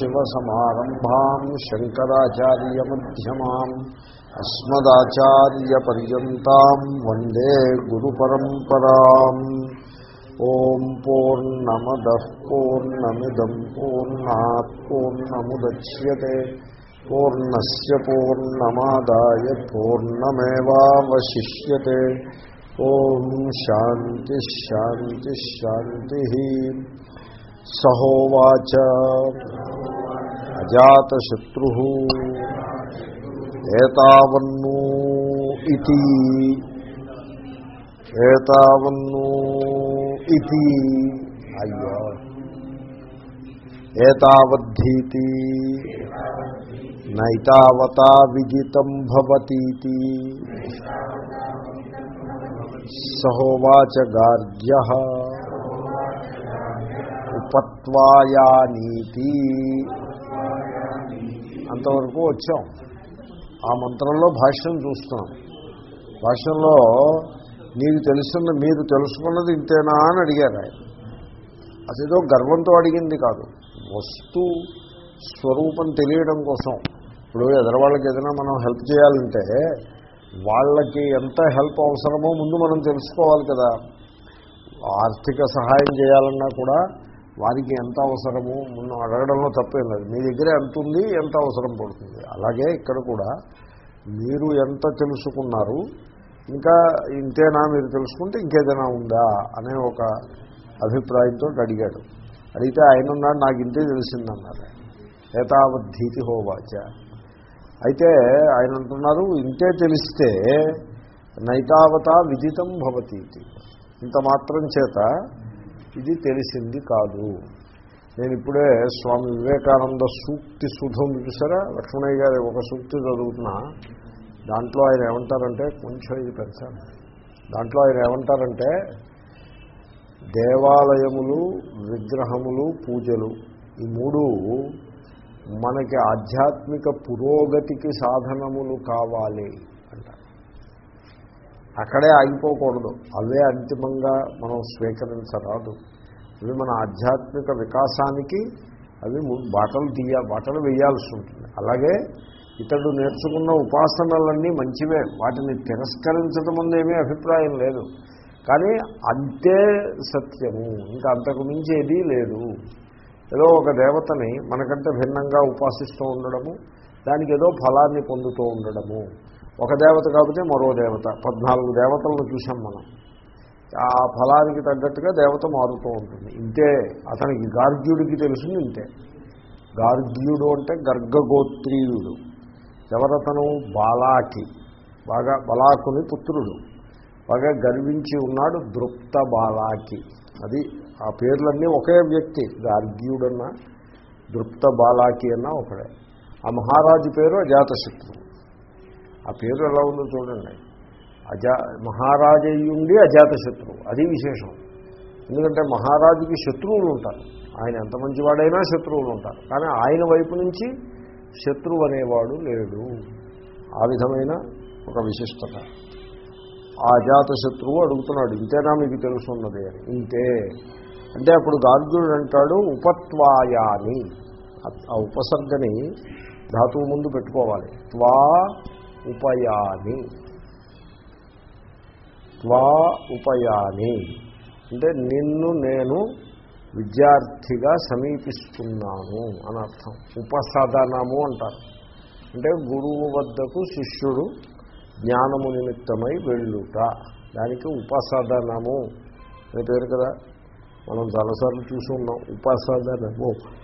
शिवसमारम्भाम् शङ्कराचार्यमध्यमाम् अस्मदाचार्यपर्यन्ताम् वंदे गुरुपरम्पराम्। ॐ पूर्णमदः पूर्णमिदम् पूर्णात् पूर्णमुदच्यते। पूर्णस्य पूर्णमादाय पूर्णमेवावशिष्यते। ॐ शान्तिः शान्तिः शान्तिः। सहोवाच। అజాతశత్రు. ఏతావన్ను ఇది ఏతావన్ను ఇది అయ్యో. ఏతావద్ధీతి. నైతావతా విజితం భవతీతి. సహోవాచ గార్గ్య ఉపత్వాయానీతి. అంతవరకు వచ్చాం. ఆ మంత్రంలో భాష్యం చూస్తున్నాం. భాష్యంలో నీకు తెలుసున్న మీరు తెలుసుకున్నది ఇంతేనా అని అడిగారు ఆయన. అదేదో గర్వంతో అడిగింది కాదు. వస్తు స్వరూపం తెలియడం కోసం. ఇప్పుడు ఎదరవాళ్ళకి ఏదైనా మనం హెల్ప్ చేయాలంటే వాళ్ళకి ఎంత హెల్ప్ అవసరమో ముందు మనం తెలుసుకోవాలి కదా. ఆర్థిక సహాయం చేయాలన్నా కూడా వారికి ఎంత అవసరము? మనం అడగడంలో తప్పేం లేదు. మీ దగ్గర ఎంత ఉంది ఎంత అవసరం పడుతుంది. అలాగే ఇక్కడ కూడా మీరు ఎంత తెలుసుకున్నారు? ఇంకా ఇంతేనా మీరు తెలుసుకుంటే ఇంకేదైనా ఉందా? అనే ఒక అభిప్రాయంతో అడిగాడు. అడిగితే ఆయన ఉన్నాడు నాకు ఇంతే తెలిసిందన్నారు. ఏతావద్ధీతి హోవాచ. అయితే ఆయన అంటున్నారు ఇంతే తెలిస్తే నైతావత విదితం భవతి ఇంత మాత్రం చేత ఇది తెలిసింది కాదు. నేను ఇప్పుడే స్వామి వివేకానంద సూక్తి సుధం చూసారా లక్ష్మణయ్య గారి ఒక సూక్తి చదువుతున్నా. దాంట్లో ఆయన ఏమంటారంటే కొంచెం ఇది పెంచాను దాంట్లో ఆయన ఏమంటారంటే దేవాలయములు విగ్రహములు పూజలు ఈ మూడు మనకి ఆధ్యాత్మిక పురోగతికి సాధనములు కావాలి. అక్కడే ఆగిపోకూడదు. అవే అంతిమంగా మనం స్వీకరించరాదు. అవి మన ఆధ్యాత్మిక వికాసానికి అవి బాటలు తీయ బాటలు వేయాల్సి ఉంటుంది. అలాగే ఇతడు నేర్చుకున్న ఉపాసనలన్నీ మంచివే. వాటిని తిరస్కరించడం ముందు ఏమీ అభిప్రాయం లేదు. కానీ అంతే సత్యము. ఇంకా అంతకు మించి ఏదీ లేదు. ఏదో ఒక దేవతని మనకంటే భిన్నంగా ఉపాసిస్తూ ఉండడము దానికి ఏదో ఫలాన్ని పొందుతూ ఉండడము. ఒక దేవత కాకపోతే మరో దేవత. పద్నాలుగు దేవతలను చూసాం మనం. ఆ ఫలానికి తగ్గట్టుగా దేవత మారుతూ ఉంటుంది. ఇంతే. అతనికి గార్గ్యుడికి తెలిసింది ఇంతే. గార్గ్యుడు అంటే గర్గగోత్రీయుడు. ఎవరతను? బాలాకి. బాగా బలాకుని పుత్రుడు. బాగా గర్వించి ఉన్నాడు దృప్త బాలాకి. అది ఆ పేర్లన్నీ ఒకే వ్యక్తి. గార్గ్యుడన్నా దృప్త బాలాకి అన్నా ఒకడే. ఆ మహారాజు పేరు అజాతశత్రువు. ఆ పేరు ఎలా ఉందో చూడండి. అజా మహారాజయ్యుండి అజాతశత్రువు. అది విశేషం. ఎందుకంటే మహారాజుకి శత్రువులు ఉంటారు. ఆయన ఎంత మంచివాడైనా శత్రువులు ఉంటారు. కానీ ఆయన వైపు నుంచి శత్రువు అనేవాడు లేడు. ఆ విధమైన ఒక విశిష్టత. ఆ అజాతశత్రువు అడుగుతున్నాడు ఇంతేనా మీకు తెలుసున్నది? అని. ఇంతే. అంటే అప్పుడు గార్గ్యుడు అంటాడు ఉపత్వాయాని. ఆ ఉపసర్గని ధాతువు ముందు పెట్టుకోవాలి. త్వా ఉపయాని. త్వా ఉపయాని. అంటే నిన్ను నేను విద్యార్థిగా సమీపిస్తున్నాను అని అర్థం. ఉపసదనము అంటారు. అంటే గురువు వద్దకు శిష్యుడు జ్ఞానము నిమిత్తమై వెళ్ళుట. దానికి ఉపసదనము అని పేరు కదా. మనం చాలాసార్లు చూసి ఉన్నాం. ఉపసదనము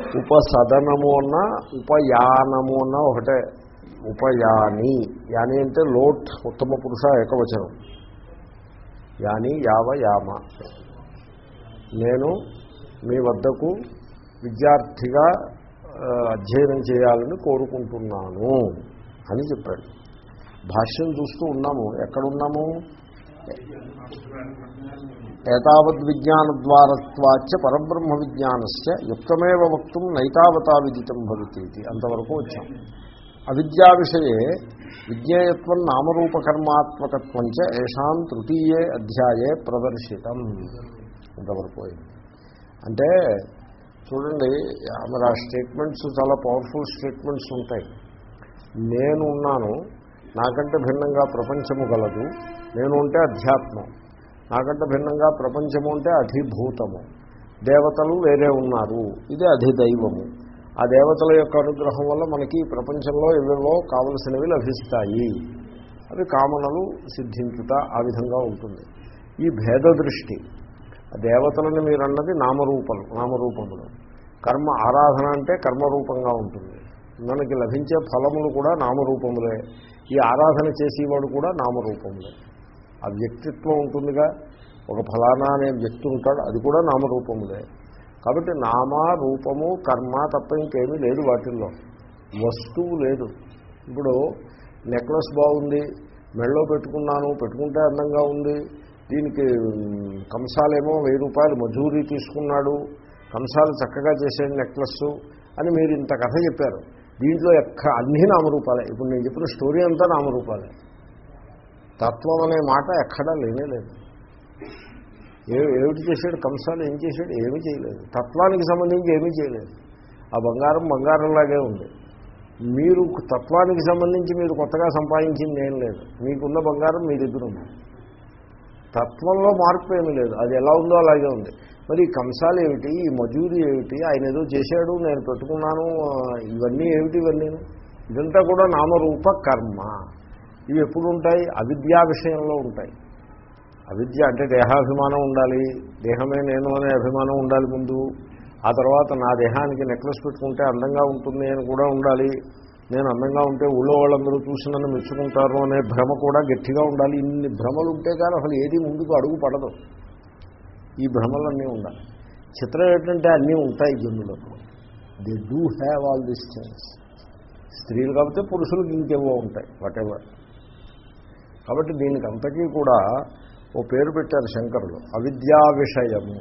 ఉపసదనము అన్నా ఉపయానము అన్నా ఒకటే. ఉపయాని. యాని అంటే లోట్ ఉత్తమ పురుష ఏకవచనం. యాని యావ యామ. నేను మీ వద్దకు విద్యార్థిగా అధ్యయనం చేయాలని కోరుకుంటున్నాను అని చెప్పాడు. భాష్యం చూస్తూ ఉన్నాము. ఎక్కడున్నాము? ఏతావద్ విజ్ఞానద్వారత్వాచ పరబ్రహ్మ విజ్ఞానస్య యుక్తమేవ వక్తం నైతావతా విదితం భవితీతి. అంతవరకు వచ్చాం. అవిద్యా విషయే విజ్ఞేయత్వం నామరూపకర్మాత్మకత్వం చ ఏషాం తృతీయే అధ్యాయే ప్రదర్శితం. ఇంతవరకు అంటే చూడండి మరి ఆ స్టేట్మెంట్స్ చాలా పవర్ఫుల్ స్టేట్మెంట్స్ ఉంటాయి. నేను ఉన్నాను నాకంటే భిన్నంగా ప్రపంచము గలదు నేను ఉంటే అధ్యాత్మం నాకంటే భిన్నంగా ప్రపంచము ఉంటే అధిభూతము దేవతలు వేరే ఉన్నారు ఇది అధిదైవము. ఆ దేవతల యొక్క అనుగ్రహం వల్ల మనకి ఈ ప్రపంచంలో ఇవేవో కావలసినవి లభిస్తాయి. అవి కామనలు సిద్ధించుట ఆ విధంగా ఉంటుంది. ఈ భేద దృష్టి ఆ దేవతలని మీరు అన్నది నామరూపలు నామరూపములు. కర్మ ఆరాధన అంటే కర్మరూపంగా ఉంటుంది. మనకి లభించే ఫలములు కూడా నామరూపములే. ఈ ఆరాధన చేసేవాడు కూడా నామరూపములే. ఆ వ్యక్తిత్వం ఉంటుందిగా. ఒక ఫలానా అనే వ్యక్తి ఉంటాడు అది కూడా నామరూపములే. కాబట్టి నామ రూపము కర్మ తప్ప ఇంకేమీ లేదు వాటిల్లో. వస్తువు లేదు. ఇప్పుడు నెక్లెస్ బాగుంది మెళ్ళో పెట్టుకున్నాను పెట్టుకుంటే అందంగా ఉంది దీనికి కంసాలేమో వెయ్యి రూపాయలు మజూరీ తీసుకున్నాడు కంసాలు చక్కగా చేసే నెక్లెస్ అని మీరు ఇంత కథ చెప్పారు. దీంట్లో ఎక్క అన్ని నామరూపాలే. ఇప్పుడు నేను చెప్పిన స్టోరీ అంతా నామరూపాలే. తత్వం అనే మాట ఎక్కడా లేనే లేదు. ఏమిటి చేశాడు? కంసాలు ఏం చేశాడు? ఏమీ చేయలేదు. తత్వానికి సంబంధించి ఏమీ చేయలేదు. ఆ బంగారం బంగారంలాగే ఉంది. మీరు తత్వానికి సంబంధించి మీరు కొత్తగా సంపాదించింది ఏం లేదు. మీకున్న బంగారం మీ దగ్గర ఉంది. తత్వంలో మార్పు ఏమీ లేదు. అది ఎలా ఉందో అలాగే ఉంది. మరి ఈ కంసాలు ఏమిటి? ఈ మజూరి ఏమిటి? ఆయన ఏదో చేశాడు నేను పెట్టుకున్నాను ఇవన్నీ ఏమిటి ఇవన్నీ? ఇదంతా కూడా నామరూప కర్మ. ఇవి ఎప్పుడు ఉంటాయి? అవిద్యా విషయంలో ఉంటాయి. అవిద్య అంటే దేహాభిమానం ఉండాలి. దేహమే నేను అనే అభిమానం ఉండాలి ముందు. ఆ తర్వాత నా దేహానికి నెక్లెస్ పెట్టుకుంటే అందంగా ఉంటుంది అని కూడా ఉండాలి. నేను అందంగా ఉంటే ఊళ్ళో వాళ్ళందరూ చూసి నన్ను మెచ్చుకుంటారు అనే భ్రమ కూడా గట్టిగా ఉండాలి. ఇన్ని భ్రమలు ఉంటే కానీ అసలు ఏది ముందుకు అడుగు పడదు. ఈ భ్రమలన్నీ ఉండాలి. చిత్రం ఏంటంటే అన్నీ ఉంటాయి జనులకు they do have all this things స్త్రీలు కాబట్టి పురుషులకు ఇంకేవో ఉంటాయి వాటెవర్ కాబట్టి దీనికి అంతకీ కూడా ఓ పేరు పెట్టారు శంకరులు. అవిద్యా విషయము.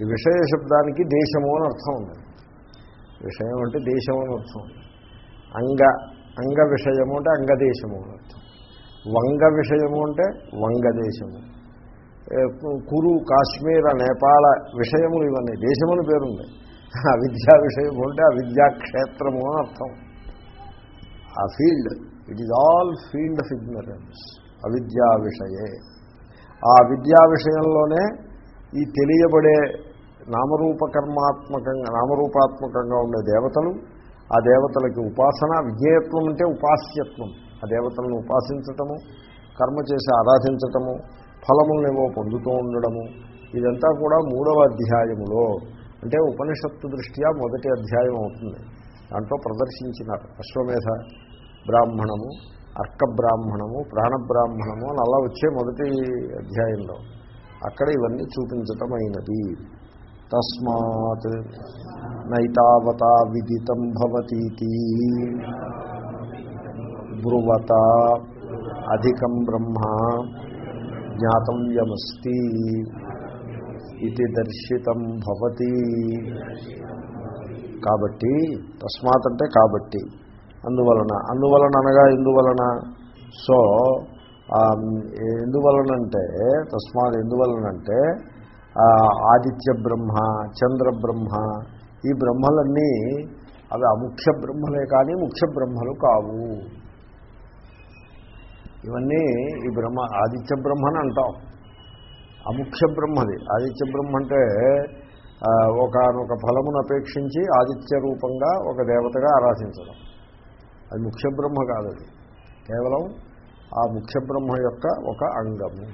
ఈ విషయ శబ్దానికి దేశము అని అర్థం ఉంది. విషయం అంటే దేశం అని అర్థం ఉంది. అంగ అంగ విషయము అంటే అంగదేశము అని అర్థం. వంగ విషయము అంటే వంగదేశము కురు కాశ్మీర నేపాళ విషయములు ఇవన్నీ దేశమని పేరుంది. అవిద్యా విషయము అంటే అవిద్యాక్షేత్రము అని అర్థం. ఆ field it is all field of ignorance. అవిద్యా విషయే. ఆ విద్యా విషయంలోనే ఈ తెలియబడే నామరూపకర్మాత్మకంగా నామరూపాత్మకంగా ఉండే దేవతలు ఆ దేవతలకి ఉపాసన విజేయత్వం అంటే ఉపాస్యత్వం. ఆ దేవతలను ఉపాసించటము కర్మ చేసి ఆరాధించటము ఫలములనేవో పొందుతూ ఉండడము ఇదంతా కూడా మూడవ అధ్యాయములో. అంటే ఉపనిషత్తు దృష్ట్యా మొదటి అధ్యాయం అవుతుంది. దాంట్లో ప్రదర్శించినారు అశ్వమేధ బ్రాహ్మణము అర్కబ్రాహ్మణము ప్రాణబ్రాహ్మణము అని అలా వచ్చే మొదటి అధ్యాయంలో. అక్కడ ఇవన్నీ చూపించటం అయినది తస్మాత్ నైతావత విదితం భవతీతి. బ్రువత అధికం బ్రహ్మ జ్ఞాతవ్యమస్తి ఇది దర్శితం భవతి. కాబట్టి తస్మాత్ అంటే కాబట్టి. అందువలన అందువలన అనగా ఎందువలన? సో ఎందువలనంటే తస్మాత్ ఎందువలనంటే ఆదిత్య బ్రహ్మ చంద్ర బ్రహ్మ ఈ బ్రహ్మలన్నీ అవి అముఖ్య బ్రహ్మలే కానీ ముఖ్య బ్రహ్మలు కావు. ఇవన్నీ ఈ బ్రహ్మ ఆదిత్య బ్రహ్మని అంటాం. అముఖ్య బ్రహ్మది. ఆదిత్య బ్రహ్మ అంటే ఒకనొక ఫలమును అపేక్షించి ఆదిత్య రూపంగా ఒక దేవతగా ఆరాధించడం. అది ముఖ్య బ్రహ్మ కాదు కేవలం ఆ ముఖ్య బ్రహ్మ యొక్క ఒక అంగము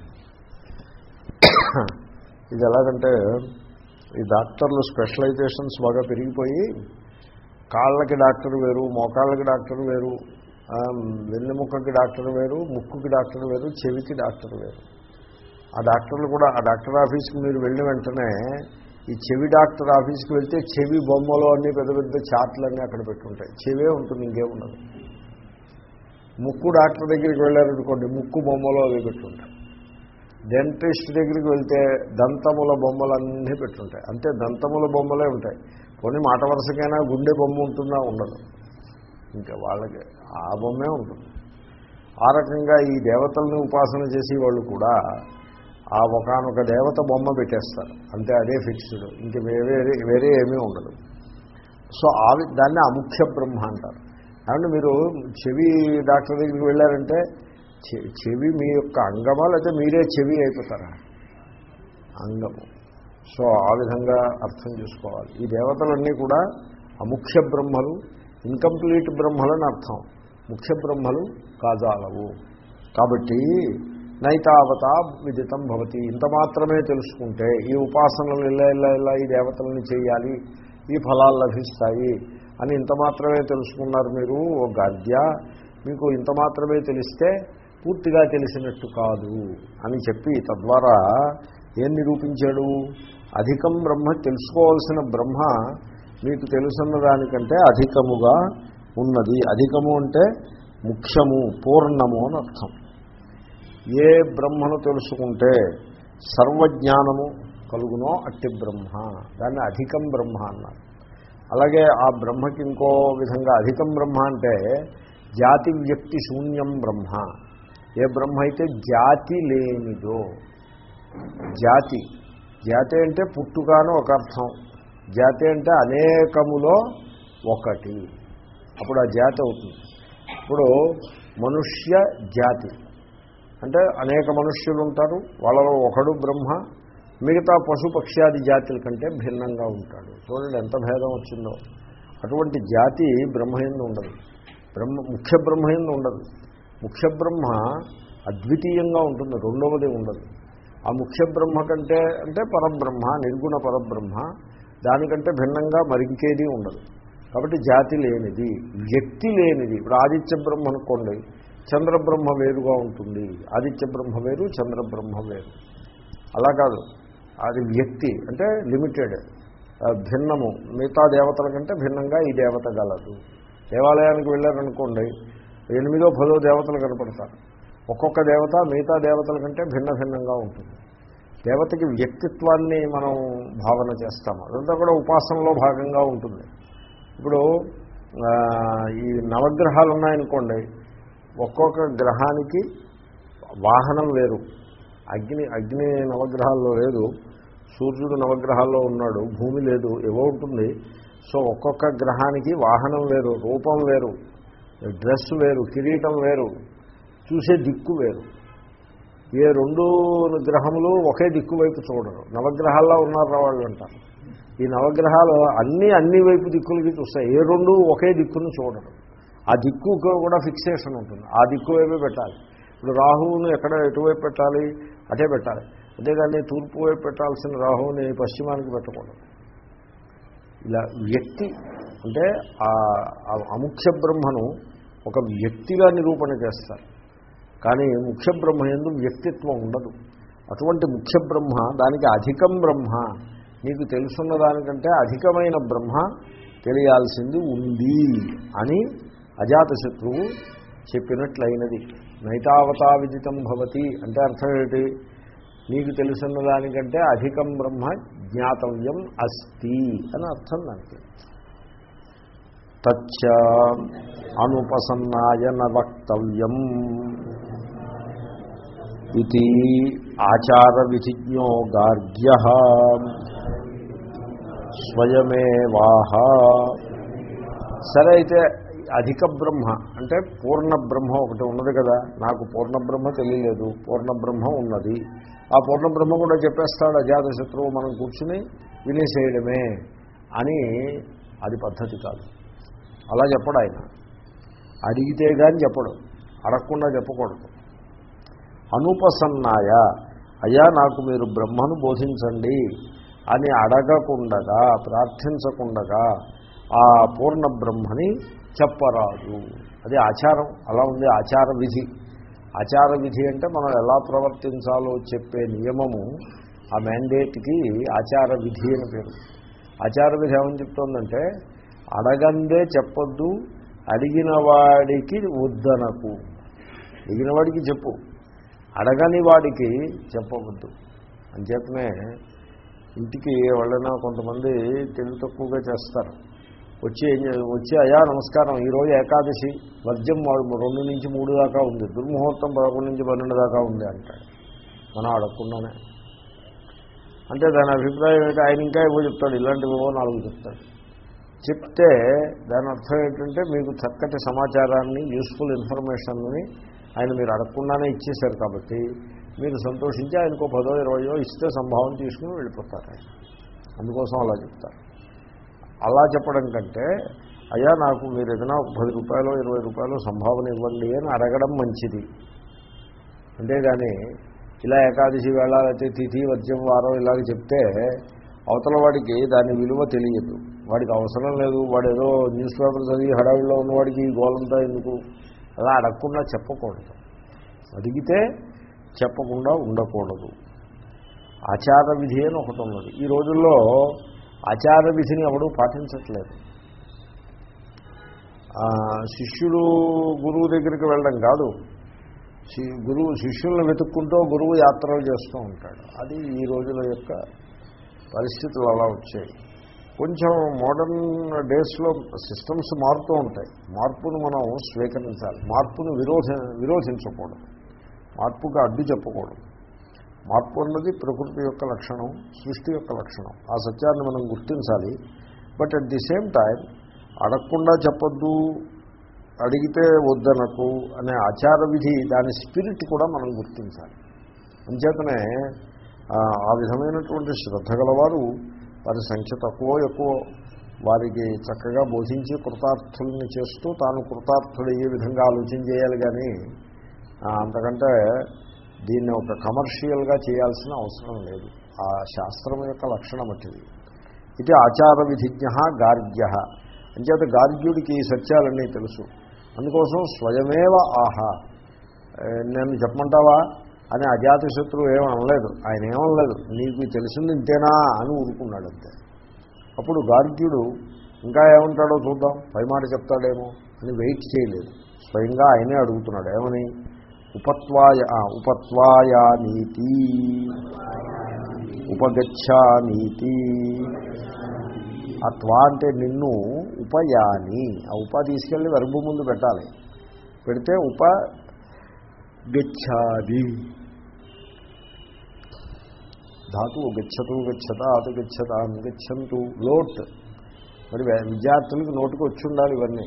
ఇది ఎలాగంటే ఈ డాక్టర్లు స్పెషలైజేషన్స్ బాగా పెరిగిపోయి కాళ్ళకి డాక్టర్ వేరు మోకాళ్ళకి డాక్టర్ వేరు ఆ, వెన్నెముకకి డాక్టర్ వేరు ముక్కుకి డాక్టర్ వేరు చెవికి డాక్టర్ వేరు. ఆ డాక్టర్లు కూడా ఆ డాక్టర్ ఆఫీస్కి మీరు వెళ్ళిన వెంటనే ఈ చెవి డాక్టర్ ఆఫీస్కి వెళ్తే చెవి బొమ్మలు అన్నీ పెద్ద పెద్ద చాట్లన్నీ అక్కడ పెట్టుంటాయి. చెవే ఉంటుంది ఇంకేముండదు ముక్కు డాక్టర్ దగ్గరికి వెళ్ళారనుకోండి ముక్కు బొమ్మలు అవి పెట్టుంటాయి. డెంటిస్ట్ దగ్గరికి వెళ్తే దంతముల బొమ్మలన్నీ పెట్టుంటాయి. అంటే దంతముల బొమ్మలే ఉంటాయి. కొన్ని మాట వరుసకైనా గుండె బొమ్మ ఉంటుందా? ఉండదు. ఇంకా వాళ్ళకి ఆ బొమ్మే ఉంటుంది. ఆ రకంగా ఈ దేవతల్ని ఉపాసన చేసే వాళ్ళు కూడా ఆ ఒకనొక దేవత బొమ్మ పెట్టేస్తారు. అంతే అదే ఫిక్స్డ్. ఇంక వేరే వేరే ఏమీ ఉండదు. సో ఆ దాన్ని అముఖ్య బ్రహ్మ అంటారు. కాబట్టి మీరు చెవి డాక్టర్ దగ్గరికి వెళ్ళారంటే చెవి మీ యొక్క అంగమా? లేకపోతే మీరే చెవి అయిపోతారా? అంగము. సో ఆ విధంగా అర్థం చేసుకోవాలి. ఈ దేవతలన్నీ కూడా అముఖ్య బ్రహ్మలు ఇన్కంప్లీట్ బ్రహ్మలని అర్థం. ముఖ్య బ్రహ్మలు కాజాలవు. కాబట్టి నైతావత విదితం భవతి. ఇంత మాత్రమే తెలుసుకుంటే ఈ ఉపాసనలు ఇలా ఇలా ఇలా ఈ దేవతలను చేయాలి ఈ ఫలాలు లభిస్తాయి అని ఇంత మాత్రమే తెలుసుకున్నారు మీరు ఓ గాద్య మీకు ఇంత మాత్రమే తెలిస్తే పూర్తిగా తెలిసినట్టు కాదు అని చెప్పి తద్వారా ఏం నిరూపించాడు? అధికం బ్రహ్మ తెలుసుకోవాల్సిన బ్రహ్మ మీకు తెలుసున్న దానికంటే అధికముగా ఉన్నది. అధికము అంటే ముఖ్యము పూర్ణము అని అర్థం. ఏ బ్రహ్మను తెలుసుకుంటే సర్వజ్ఞానము కలుగునో అట్టి బ్రహ్మ. దాన్ని అధికం బ్రహ్మ అన్నారు. అలాగే ఆ బ్రహ్మకి ఇంకో విధంగా అధికం బ్రహ్మ అంటే జాతి వ్యక్తి శూన్యం బ్రహ్మ. ఏ బ్రహ్మ అయితే జాతి లేనిదో జాతి జాతి అంటే పుట్టుకాను ఒక అర్థం. జాతి అంటే అనేకములో ఒకటి. అప్పుడు ఆ జాతి అవుతుంది. ఇప్పుడు మనుష్య జాతి. అంటే అనేక మనుష్యులు ఉంటారు వాళ్ళలో ఒకడు బ్రహ్మ మిగతా పశుపక్ష్యాది జాతుల కంటే భిన్నంగా ఉంటాడు. చూడండి ఎంత భేదం వచ్చిందో. అటువంటి జాతి బ్రహ్మయందు ఉండదు. బ్రహ్మ ముఖ్య బ్రహ్మయందు ఉండదు. ముఖ్య బ్రహ్మ అద్వితీయంగా ఉంటుంది రెండవది ఉండదు. ఆ ముఖ్య బ్రహ్మ కంటే అంటే పరబ్రహ్మ నిర్గుణ పరబ్రహ్మ దానికంటే భిన్నంగా మరింకేది ఉండదు. కాబట్టి జాతి లేనిది వ్యక్తి లేనిది. ఇప్పుడు ఆదిత్య బ్రహ్మ అనుకోండి చంద్రబ్రహ్మ వేరుగా ఉంటుంది. ఆదిత్య బ్రహ్మ వేరు చంద్రబ్రహ్మ వేరు. అలా కాదు. అది వ్యక్తి అంటే లిమిటెడ్ భిన్నము. మిగతా దేవతల కంటే భిన్నంగా ఈ దేవత గలదు. దేవాలయానికి వెళ్ళారనుకోండి ఎనిమిదో పదో దేవతలు కనపడతారు. ఒక్కొక్క దేవత మిగతా దేవతల కంటే భిన్న భిన్నంగా ఉంటుంది. దేవతకి వ్యక్తిత్వాన్ని మనం భావన చేస్తాము. అదంతా కూడా ఉపాసనలో భాగంగా ఉంటుంది. ఇప్పుడు ఈ నవగ్రహాలు ఉన్నాయనుకోండి ఒక్కొక్క గ్రహానికి వాహనం వేరు. అగ్ని అగ్ని నవగ్రహాల్లో లేదు. సూర్యుడు నవగ్రహాల్లో ఉన్నాడు. భూమి లేదు. ఏవో ఉంటుంది. సో ఒక్కొక్క గ్రహానికి వాహనం వేరు రూపం వేరు డ్రెస్ వేరు కిరీటం వేరు చూసే దిక్కు వేరు. ఏ రెండు గ్రహములు ఒకే దిక్కు వైపు చూడరు. నవగ్రహాల్లో ఉన్నారు వాళ్ళు అంటారు. ఈ నవగ్రహాలు అన్నీ అన్ని వైపు దిక్కులకి చూస్తాయి. ఏ రెండు ఒకే దిక్కును చూడరు. ఆ దిక్కు కూడా ఫిక్సేషన్ ఉంటుంది. ఆ దిక్కు వైపే పెట్టాలి. ఇప్పుడు రాహువును ఎక్కడ ఎటువైపు పెట్టాలి? అటే పెట్టాలి. అంతేగాని తూర్పు వైపు పెట్టాల్సిన రాహువుని పశ్చిమానికి పెట్టకూడదు. ఇలా వ్యక్తి అంటే ఆ ఆ అముఖ్య బ్రహ్మను ఒక వ్యక్తిగా నిరూపణ చేస్తారు. కానీ ముఖ్య బ్రహ్మ ఎందు వ్యక్తిత్వం ఉండదు. అటువంటి ముఖ్య బ్రహ్మ దానికి అధికం బ్రహ్మ నీకు తెలుసున్న దానికంటే అధికమైన బ్రహ్మ తెలియాల్సింది ఉంది అని అజాతశత్రువు చెప్పినట్లయినది. నైతావతా విదితం భవతి అంటే అర్థం ఏమిటి? నీకు తెలుసున్న దానికంటే అధికం బ్రహ్మ జ్ఞాతవ్యం అస్తి అని అర్థం దానికి. తచ్చ అనుపసన్నాయ వక్తవ్యం. ఇది ఆచార విధిజ్ఞో గార్గ్య. స్వయమేవాహ. సరే అయితే అధిక బ్రహ్మ అంటే పూర్ణ బ్రహ్మ ఒకటి ఉన్నది కదా. నాకు పూర్ణ బ్రహ్మ తెలియలేదు. పూర్ణ బ్రహ్మ ఉన్నది. ఆ పూర్ణ బ్రహ్మ కూడా చెప్పేస్తాడు అజాతశత్రువు మనం కూర్చుని వినేసేయడమే అని అది పద్ధతి కాదు. అలా చెప్పడు ఆయన. అడిగితే కానీ చెప్పడు. అడగకుండా చెప్పకూడదు. అనుపసన్నాయ అయ్యా నాకు మీరు బ్రహ్మను బోధించండి అని అడగకుండగా ప్రార్థించకుండగా ఆ పూర్ణ బ్రహ్మని చెప్పరాదు. అది ఆచారం. అలా ఉంది ఆచార విధి. ఆచార విధి అంటే మనం ఎలా ప్రవర్తించాలో చెప్పే నియమము ఆ మ్యాండేట్కి ఆచార విధి అని పేరు. ఆచార విధి ఏమని చెప్తోందంటే అడగందే చెప్పొద్దు అడిగిన వాడికి వద్దనకు. అడిగిన వాడికి చెప్పు. అడగని వాడికి చెప్పవద్దు. అంచేతనే ఇంటికి వాళ్ళైనా కొంతమంది తెలివి తక్కువగా చేస్తారు. వచ్చి వచ్చి అయ్యా నమస్కారం. ఈరోజు ఏకాదశి. వర్జం రెండు నుంచి మూడు దాకా ఉంది. దుర్ముహూర్తం పదకొండు నుంచి పన్నెండు దాకా ఉంది అంటాడు. మనం అడగకుండానే. అంటే దాని అభిప్రాయం ఏంటి? ఆయన ఇంకా ఏవో చెప్తాడు. ఇలాంటివేవో నాలుగు చెప్తాడు. చెప్తే దాని అర్థం ఏంటంటే మీకు చక్కటి సమాచారాన్ని యూస్ఫుల్ ఇన్ఫర్మేషన్ని ఆయన మీరు అడగకుండానే ఇచ్చేశారు కాబట్టి మీరు సంతోషించి ఆయనకు పదో ఇరవయో ఇస్తే సంభావం తీసుకుని వెళ్ళిపోతారు ఆయన. అందుకోసం అలా చెప్తారు. అలా చెప్పడం కంటే అయ్యా నాకు మీరు ఏదైనా ఒక పది రూపాయలు ఇరవై రూపాయలు సంభావన ఇవ్వండి అని అడగడం మంచిది. అంతేగాని ఇలా ఏకాదశి వేళ లేకపోతే తిథి వద్యం వారం ఇలాగ చెప్తే అవతల వాడికి దాని విలువ తెలియదు. వాడికి అవసరం లేదు. వాడు ఏదో న్యూస్ పేపర్ చదివి హడావిడిలో ఉన్నవాడికి ఈ గోలంతా ఎందుకు? అలా అడగకుండా చెప్పకూడదు. అడిగితే చెప్పకుండా ఉండకూడదు. ఆచార విధి అని ఒకటి ఉన్నది. ఈ రోజుల్లో ఆచార విధిని ఎవడూ పాటించట్లేదు. శిష్యుడు గురువు దగ్గరికి వెళ్ళడం కాదు. గురువు శిష్యులను వెతుక్కుంటూ గురువు యాత్రలు చేస్తూ ఉంటాడు. అది ఈ రోజుల యొక్క పరిస్థితులు అలా వచ్చాయి. కొంచెం మోడర్న్ డేస్లో సిస్టమ్స్ మారుతూ ఉంటాయి. మార్పును మనం స్వీకరించాలి. మార్పును విరోధ విరోధించకూడదు. మార్పుగా అడ్డు చెప్పకూడదు. మార్పు అన్నది ప్రకృతి యొక్క లక్షణం సృష్టి యొక్క లక్షణం. ఆ సత్యాన్ని మనం గుర్తించాలి. But at the same time అడగకుండా చెప్పొద్దు అడిగితే వద్దనకు అనే ఆచార విధి దాని స్పిరిట్ కూడా మనం గుర్తించాలి. అంచేతనే ఆ, విధమైనటువంటి శ్రద్ధ గలవారు వారి సంఖ్య తక్కువ ఎక్కువ వారికి చక్కగా బోధించి కృతార్థుల్ని చేస్తూ తాను కృతార్థుడు ఏ విధంగా ఆలోచన చేయాలి కానీ అంతకంటే దీన్ని ఒక కమర్షియల్గా చేయాల్సిన అవసరం లేదు. ఆ శాస్త్రం యొక్క లక్షణం అట్టిది ఇది ఆచార విధిజ్ఞ గార్గ్య. అంచేత గార్గ్యుడికి ఈ సత్యాలన్నీ తెలుసు. అందుకోసం స్వయమేవ ఆహా. నేను చెప్పమంటావా? అని అజాతశత్రువు ఏమీ అనలేదు. ఆయన ఏమనలేదు నీకు తెలిసింది ఇంతేనా అని ఊరుకున్నాడు అంతే. అప్పుడు గార్గ్యుడు ఇంకా ఏమంటాడో చూద్దాం. పై మాట చెప్తాడేమో అని వెయిట్ చేయలేదు. స్వయంగా ఆయనే అడుగుతున్నాడు. ఏమని? ఉపత్వాయ ఉపత్వాయా నీతి ఉపగచ్చా నీతి ఆ త్వా అంటే నిన్ను ఉపయాని. ఆ ఉప తీసుకెళ్ళి వెరుబు ముందు పెట్టాలి. పెడితే ఉప గచ్చాది ధాతువు గచ్చతు గచ్చత అటు గచ్చత గచ్చంతు. లోట్. మరి విద్యార్థులకి విద్యార్థులకు నోటుకు వచ్చి ఉండాలి ఇవన్నీ.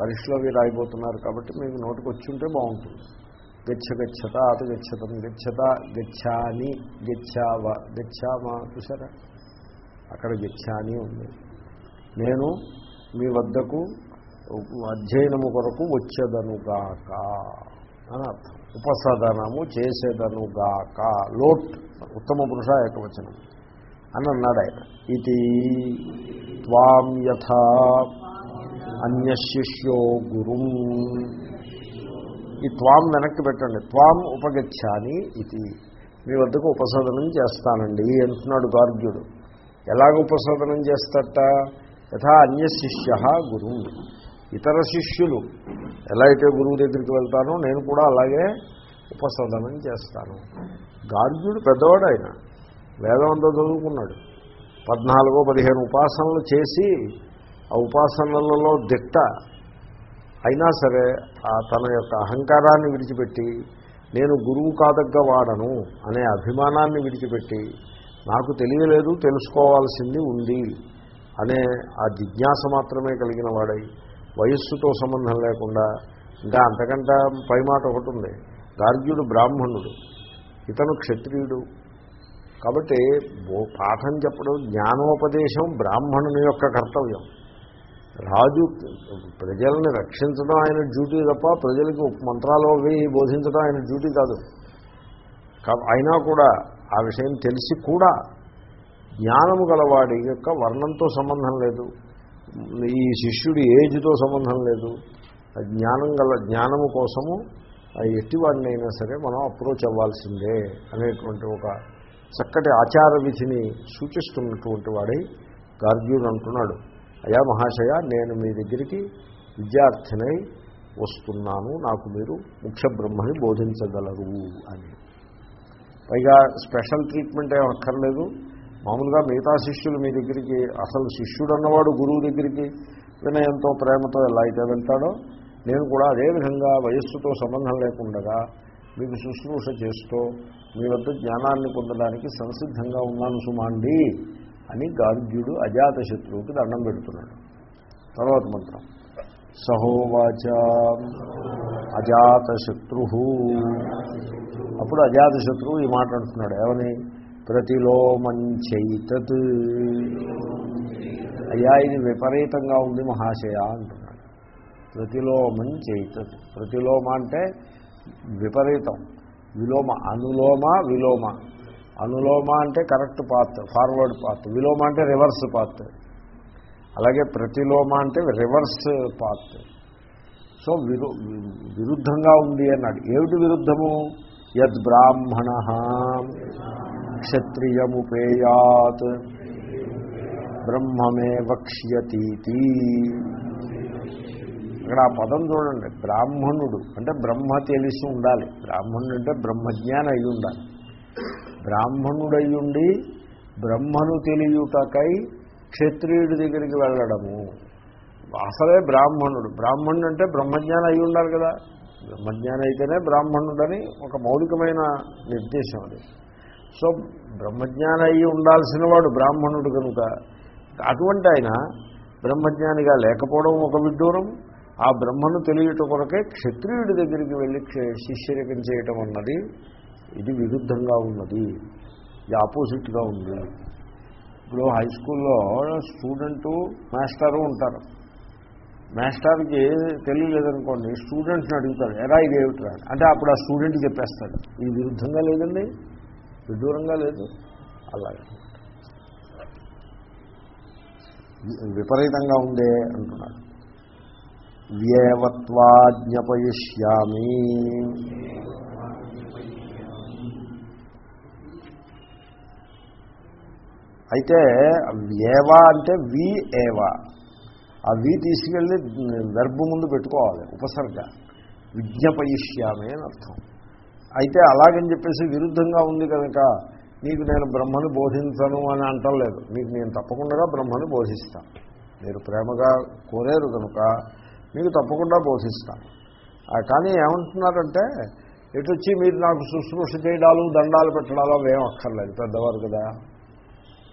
పరీక్షలో వీరు రాయిపోతున్నారు కాబట్టి మీకు నోటుకు వచ్చి ఉంటే బాగుంటుంది. గచ్చ గచ్చత అటు గచ్చతం గచ్చత గచ్చాని గచ్చావ గచ్చామా చూసారా అక్కడ గచ్చాని ఉంది. నేను మీ వద్దకు అధ్యయనము కొరకు వచ్చేదనుగాక అని అర్థం. ఉపసదనము చేసేదనుగాక. లోట్ ఉత్తమ పురుష ఏకవచనం అని అన్నాడు ఆయన. ఇది త్వాం యథా అన్యశిష్యో గురుం. ఈ త్వాం వెనక్కి పెట్టండి. త్వాం ఉపగచ్చాని ఇది. మీ వద్దకు ఉపసదనం చేస్తానండి. అంటున్నాడు గార్గ్యుడు. ఎలాగ ఉపసదనం చేస్తట యథా అన్య శిష్య గురువు ఇతర శిష్యులు. ఎలా అయితే గురువు దగ్గరికి వెళ్తానో నేను కూడా అలాగే ఉపసదనం చేస్తాను. గార్గ్యుడు పెద్దవాడు ఆయన. వేదం అంతా చదువుకున్నాడు. పద్నాలుగో పదిహేను ఉపాసనలు చేసి ఆ ఉపాసనలలో దిట్ట అయినా సరే తన యొక్క అహంకారాన్ని విడిచిపెట్టి నేను గురువు కాదగ్గ వాడను అనే అభిమానాన్ని విడిచిపెట్టి నాకు తెలియలేదు తెలుసుకోవాల్సింది ఉంది అనే ఆ జిజ్ఞాస మాత్రమే కలిగిన వాడై వయస్సుతో సంబంధం లేకుండా ఇంకా అంతకంటే పై మాట ఒకటి ఉంది. గార్గ్యుడు బ్రాహ్మణుడు ఇతను క్షత్రియుడు. కాబట్టి పాఠం చెప్పడం జ్ఞానోపదేశం బ్రాహ్మణుని యొక్క కర్తవ్యం. రాజు ప్రజల్ని రక్షించడం ఆయన డ్యూటీ తప్ప ప్రజలకి మంత్రాలు అవి బోధించడం ఆయన డ్యూటీ కాదు. కా- అయినా కూడా ఆ విషయం తెలిసి కూడా జ్ఞానము గలవాడి యొక్క వర్ణంతో సంబంధం లేదు. ఈ శిష్యుడి ఏజ్తో సంబంధం లేదు. ఆ జ్ఞానం గల జ్ఞానము కోసము ఆ ఎట్టివాడినైనా సరే మనం అప్రోచ్ అవ్వాల్సిందే అనేటువంటి ఒక చక్కటి ఆచార విధిని సూచిస్తున్నటువంటి వాడై గార్గ్యుడు అంటున్నాడు. అయా మహాశయ నేను మీ దగ్గరికి విద్యార్థినై వస్తున్నాను. నాకు మీరు ముఖ్య బ్రహ్మని బోధించగలరు అని. పైగా స్పెషల్ ట్రీట్మెంట్ ఏం అక్కర్లేదు. మామూలుగా మిగతా శిష్యులు మీ దగ్గరికి అసలు శిష్యుడు అన్నవాడు గురువు దగ్గరికి వినయంతో ప్రేమతో ఎలా అయితే వెళ్తాడో నేను కూడా అదే విధంగా వయస్సుతో సంబంధం లేకుండా మీకు శుశ్రూష చేస్తూ మీ వద్ద జ్ఞానాన్ని పొందడానికి సంసిద్ధంగా ఉన్నాను సుమాండి. అని గార్గ్యుడు అజాతశత్రువుకి దండం పెడుతున్నాడు. తర్వాత మంత్రం. సహోవాచ అజాతశత్రు అప్పుడు అజాతశత్రువు ఈ మాట అంటున్నాడు. ఏమని? ప్రతిలోమంచైతత్ అయ్యా ఇది విపరీతంగా ఉంది మహాశయ అంటున్నాడు. ప్రతిలోమం చైతత్ ప్రతిలోమ అంటే విపరీతం. విలోమ అనులోమ విలోమ. అనులోమ అంటే కరెక్ట్ పాత్ ఫార్వర్డ్ పాత్ విలోమ అంటే రివర్స్ పాత్. అలాగే ప్రతిలోమ అంటే రివర్స్ పాత్. సో విరు విరుద్ధంగా ఉంది అన్నాడు. ఏమిటి విరుద్ధము? యద్బ్రాహ్మణ క్షత్రియముపేయాత్ బ్రహ్మమే వక్ష్యతీతి. ఇక్కడ ఆ పదం చూడండి. బ్రాహ్మణుడు అంటే బ్రహ్మ తెలిసి ఉండాలి. బ్రాహ్మణుడు అంటే బ్రహ్మజ్ఞానం అయి ఉండాలి. బ్రాహ్మణుడయ్యుండి బ్రహ్మను తెలియుటకై క్షత్రియుడి దగ్గరికి వెళ్ళడము. అసలే బ్రాహ్మణుడు. బ్రాహ్మణుడు అంటే బ్రహ్మజ్ఞానం అయి ఉండాలి కదా. బ్రహ్మజ్ఞానం అయితేనే బ్రాహ్మణుడని ఒక మౌలికమైన నిర్దేశం అది. సో బ్రహ్మజ్ఞానం అయి ఉండాల్సిన వాడు బ్రాహ్మణుడు కనుక అటువంటి ఆయన బ్రహ్మజ్ఞానిగా లేకపోవడం ఒక విడ్డూరం. ఆ బ్రహ్మను తెలియట కొరకే క్షత్రియుడి దగ్గరికి వెళ్ళి శిష్యరికం చేయటం అన్నది ఇది విరుద్ధంగా ఉన్నది. ఇది ఆపోజిట్గా ఉంది. ఇప్పుడు హై స్కూల్లో స్టూడెంటు మాస్టరు ఉంటారు. మాస్టర్కి తెలియలేదనుకోండి స్టూడెంట్ని అడుగుతాడు ఎరా ఇది అంటే అప్పుడు ఆ స్టూడెంట్ చెప్పేస్తాడు ఇది విరుద్ధంగా లేదండి విదూరంగా లేదు. అలాగే విపరీతంగా ఉందే అంటున్నాడు వ్యవత్వాజ్ఞపయిష్యామి అయితే ఏవా అంటే వి ఏవా. ఆ వి తీసుకెళ్ళి వెర్బు ముందు పెట్టుకోవాలి ఉపసర్గ. విజ్ఞపయిష్యామే అని అర్థం. అయితే అలాగని చెప్పేసి విరుద్ధంగా ఉంది కనుక నీకు నేను బ్రహ్మను బోధించను అని అంటలేదు మీకు నేను తప్పకుండా బ్రహ్మను బోధిస్తాను మీరు ప్రేమగా కోరారు కనుక మీకు తప్పకుండా బోధిస్తాను కానీ ఏమంటున్నారంటే వచ్చి మీరు నాకు శుశ్రూష చేయడాలు దండాలు పెట్టడాలు అవేం అక్కర్లేదు. పెద్దవారు కదా.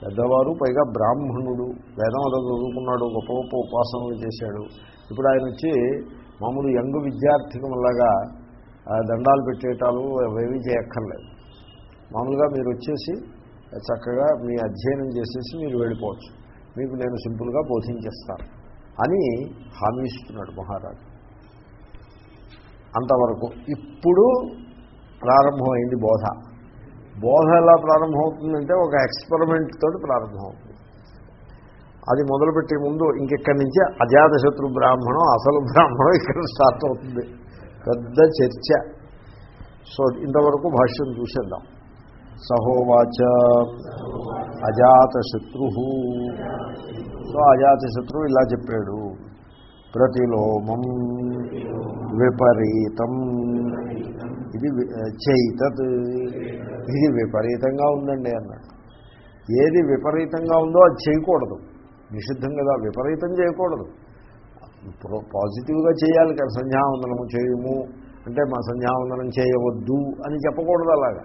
పెద్దవారు పైగా బ్రాహ్మణుడు వేదం అదో చదువుకున్నాడు గొప్ప గొప్ప ఉపాసనలు చేశాడు. ఇప్పుడు ఆయన వచ్చి మామూలు యంగ్ విద్యార్థికములాగా దండాలు పెట్టేటాలు అవేవి చేయక్కర్లేదు. మామూలుగా మీరు వచ్చేసి చక్కగా మీ అధ్యయనం చేసేసి మీరు వెళ్ళిపోవచ్చు. మీకు నేను సింపుల్గా బోధించేస్తాను అని హామీ ఇస్తున్నాడు మహారాజు. అంతవరకు. ఇప్పుడు ప్రారంభమైంది బోధ. బోధ ఎలా ప్రారంభమవుతుందంటే ఒక ఎక్స్పెరిమెంట్ తోటి ప్రారంభమవుతుంది. అది మొదలుపెట్టే ముందు ఇంకెక్కడి నుంచి అజాతశత్రు బ్రాహ్మణం అసలు బ్రాహ్మణం ఇక్కడ స్టార్ట్ అవుతుంది. పెద్ద చర్చ. సో ఇంతవరకు భాష్యం చూసేద్దాం. సహోవాచ అజాతశత్రు. సో అజాతశత్రువు ఇలా చెప్పాడు. ప్రతిలోమం విపరీతం. ఇది చైతత్ ఇది విపరీతంగా ఉందండి అన్నాడు. ఏది విపరీతంగా ఉందో అది చేయకూడదు. నిషిద్ధం కదా విపరీతం చేయకూడదు. పాజిటివ్గా చేయాలి కదా సంధ్యావందనము చేయము. అంటే మా సంధ్యావందనం చేయవద్దు అని చెప్పకూడదు అలాగా.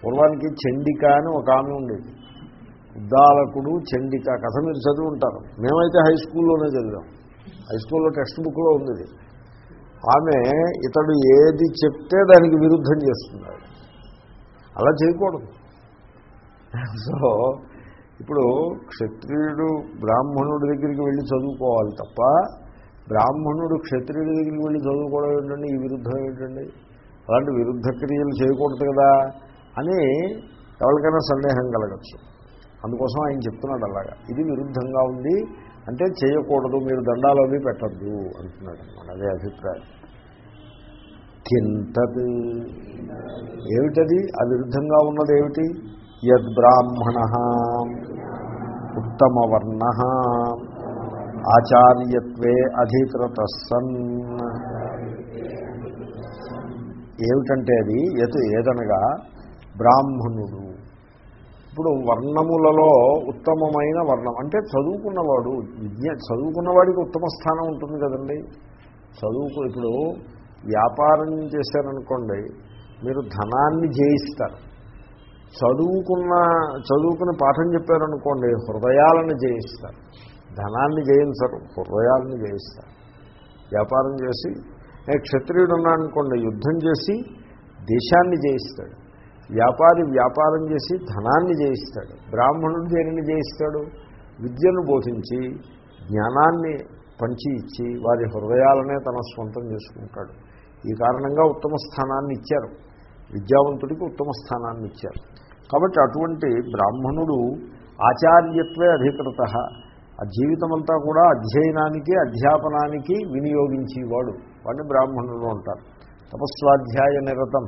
పూర్వానికి చండిక అని ఒక ఆమె ఉండేది. ఉద్దాలకుడు చండిక కథ మీరు చదివి ఉంటారు మేమైతే హై స్కూల్లోనే చదివాం. హై స్కూల్లో టెక్స్ట్ బుక్లో ఉంది ఆమె ఇతడు ఏది చెప్తే దానికి విరుద్ధం చేస్తున్నాడు. అలా చేయకూడదు. సో ఇప్పుడు క్షత్రియుడు బ్రాహ్మణుడి దగ్గరికి వెళ్ళి చదువుకోవాలి తప్ప బ్రాహ్మణుడు క్షత్రియుడి దగ్గరికి వెళ్ళి చదువుకోవడం ఏంటండి? ఈ విరుద్ధం ఏంటండి? అలాంటి విరుద్ధ క్రియలు చేయకూడదు కదా అని ఎవరికైనా సందేహం కలగచ్చు. అందుకోసం ఆయన చెప్తున్నాడు అలాగా. ఇది విరుద్ధంగా ఉంది. అంటే చేయకూడదు మీరు దండాలు అవి పెట్టద్దు అంటున్నాడు అనమాట అదే అభిప్రాయం. కింతది ఏమిటది? అవిరుద్ధంగా ఉన్నది ఏమిటి? యద్బ్రాహ్మణ ఉత్తమవర్ణ ఆచార్యత్వే అధికృత సన్ ఏమిటంటే అది ఎదు ఏదనగా బ్రాహ్మణుడు ఇప్పుడు వర్ణములలో ఉత్తమమైన వర్ణం. అంటే చదువుకున్నవాడు విజ్ఞ చదువుకున్నవాడికి ఉత్తమ స్థానం ఉంటుంది కదండి. చదువుకు ఇప్పుడు వ్యాపారం చేశారనుకోండి మీరు ధనాన్ని జయిస్తారు. చదువుకున్న చదువుకుని పాఠం చెప్పారనుకోండి హృదయాలను జయిస్తారు. ధనాన్ని జయించరు హృదయాలను జయిస్తారు. వ్యాపారం చేసి క్షత్రియుడు ఉన్నాడనుకోండి యుద్ధం చేసి దేశాన్ని జయిస్తాడు. వ్యాపారి వ్యాపారం చేసి ధనాన్ని జయిస్తాడు. బ్రాహ్మణుడు దేనిని జయిస్తాడు? విద్యను బోధించి జ్ఞానాన్ని పంచి ఇచ్చి వారి హృదయాలనే తన స్వంతం చేసుకుంటాడు. ఈ కారణంగా ఉత్తమ స్థానాన్ని ఇచ్చారు. విద్యావంతుడికి ఉత్తమ స్థానాన్ని ఇచ్చారు. కాబట్టి అటువంటి బ్రాహ్మణుడు ఆచార్యత్వే అధికృత. ఆ జీవితమంతా కూడా అధ్యయనానికి అధ్యాపనానికి వినియోగించేవాడు. వాడిని బ్రాహ్మణుడు అంటారు. తపస్వాధ్యాయ నిరతం.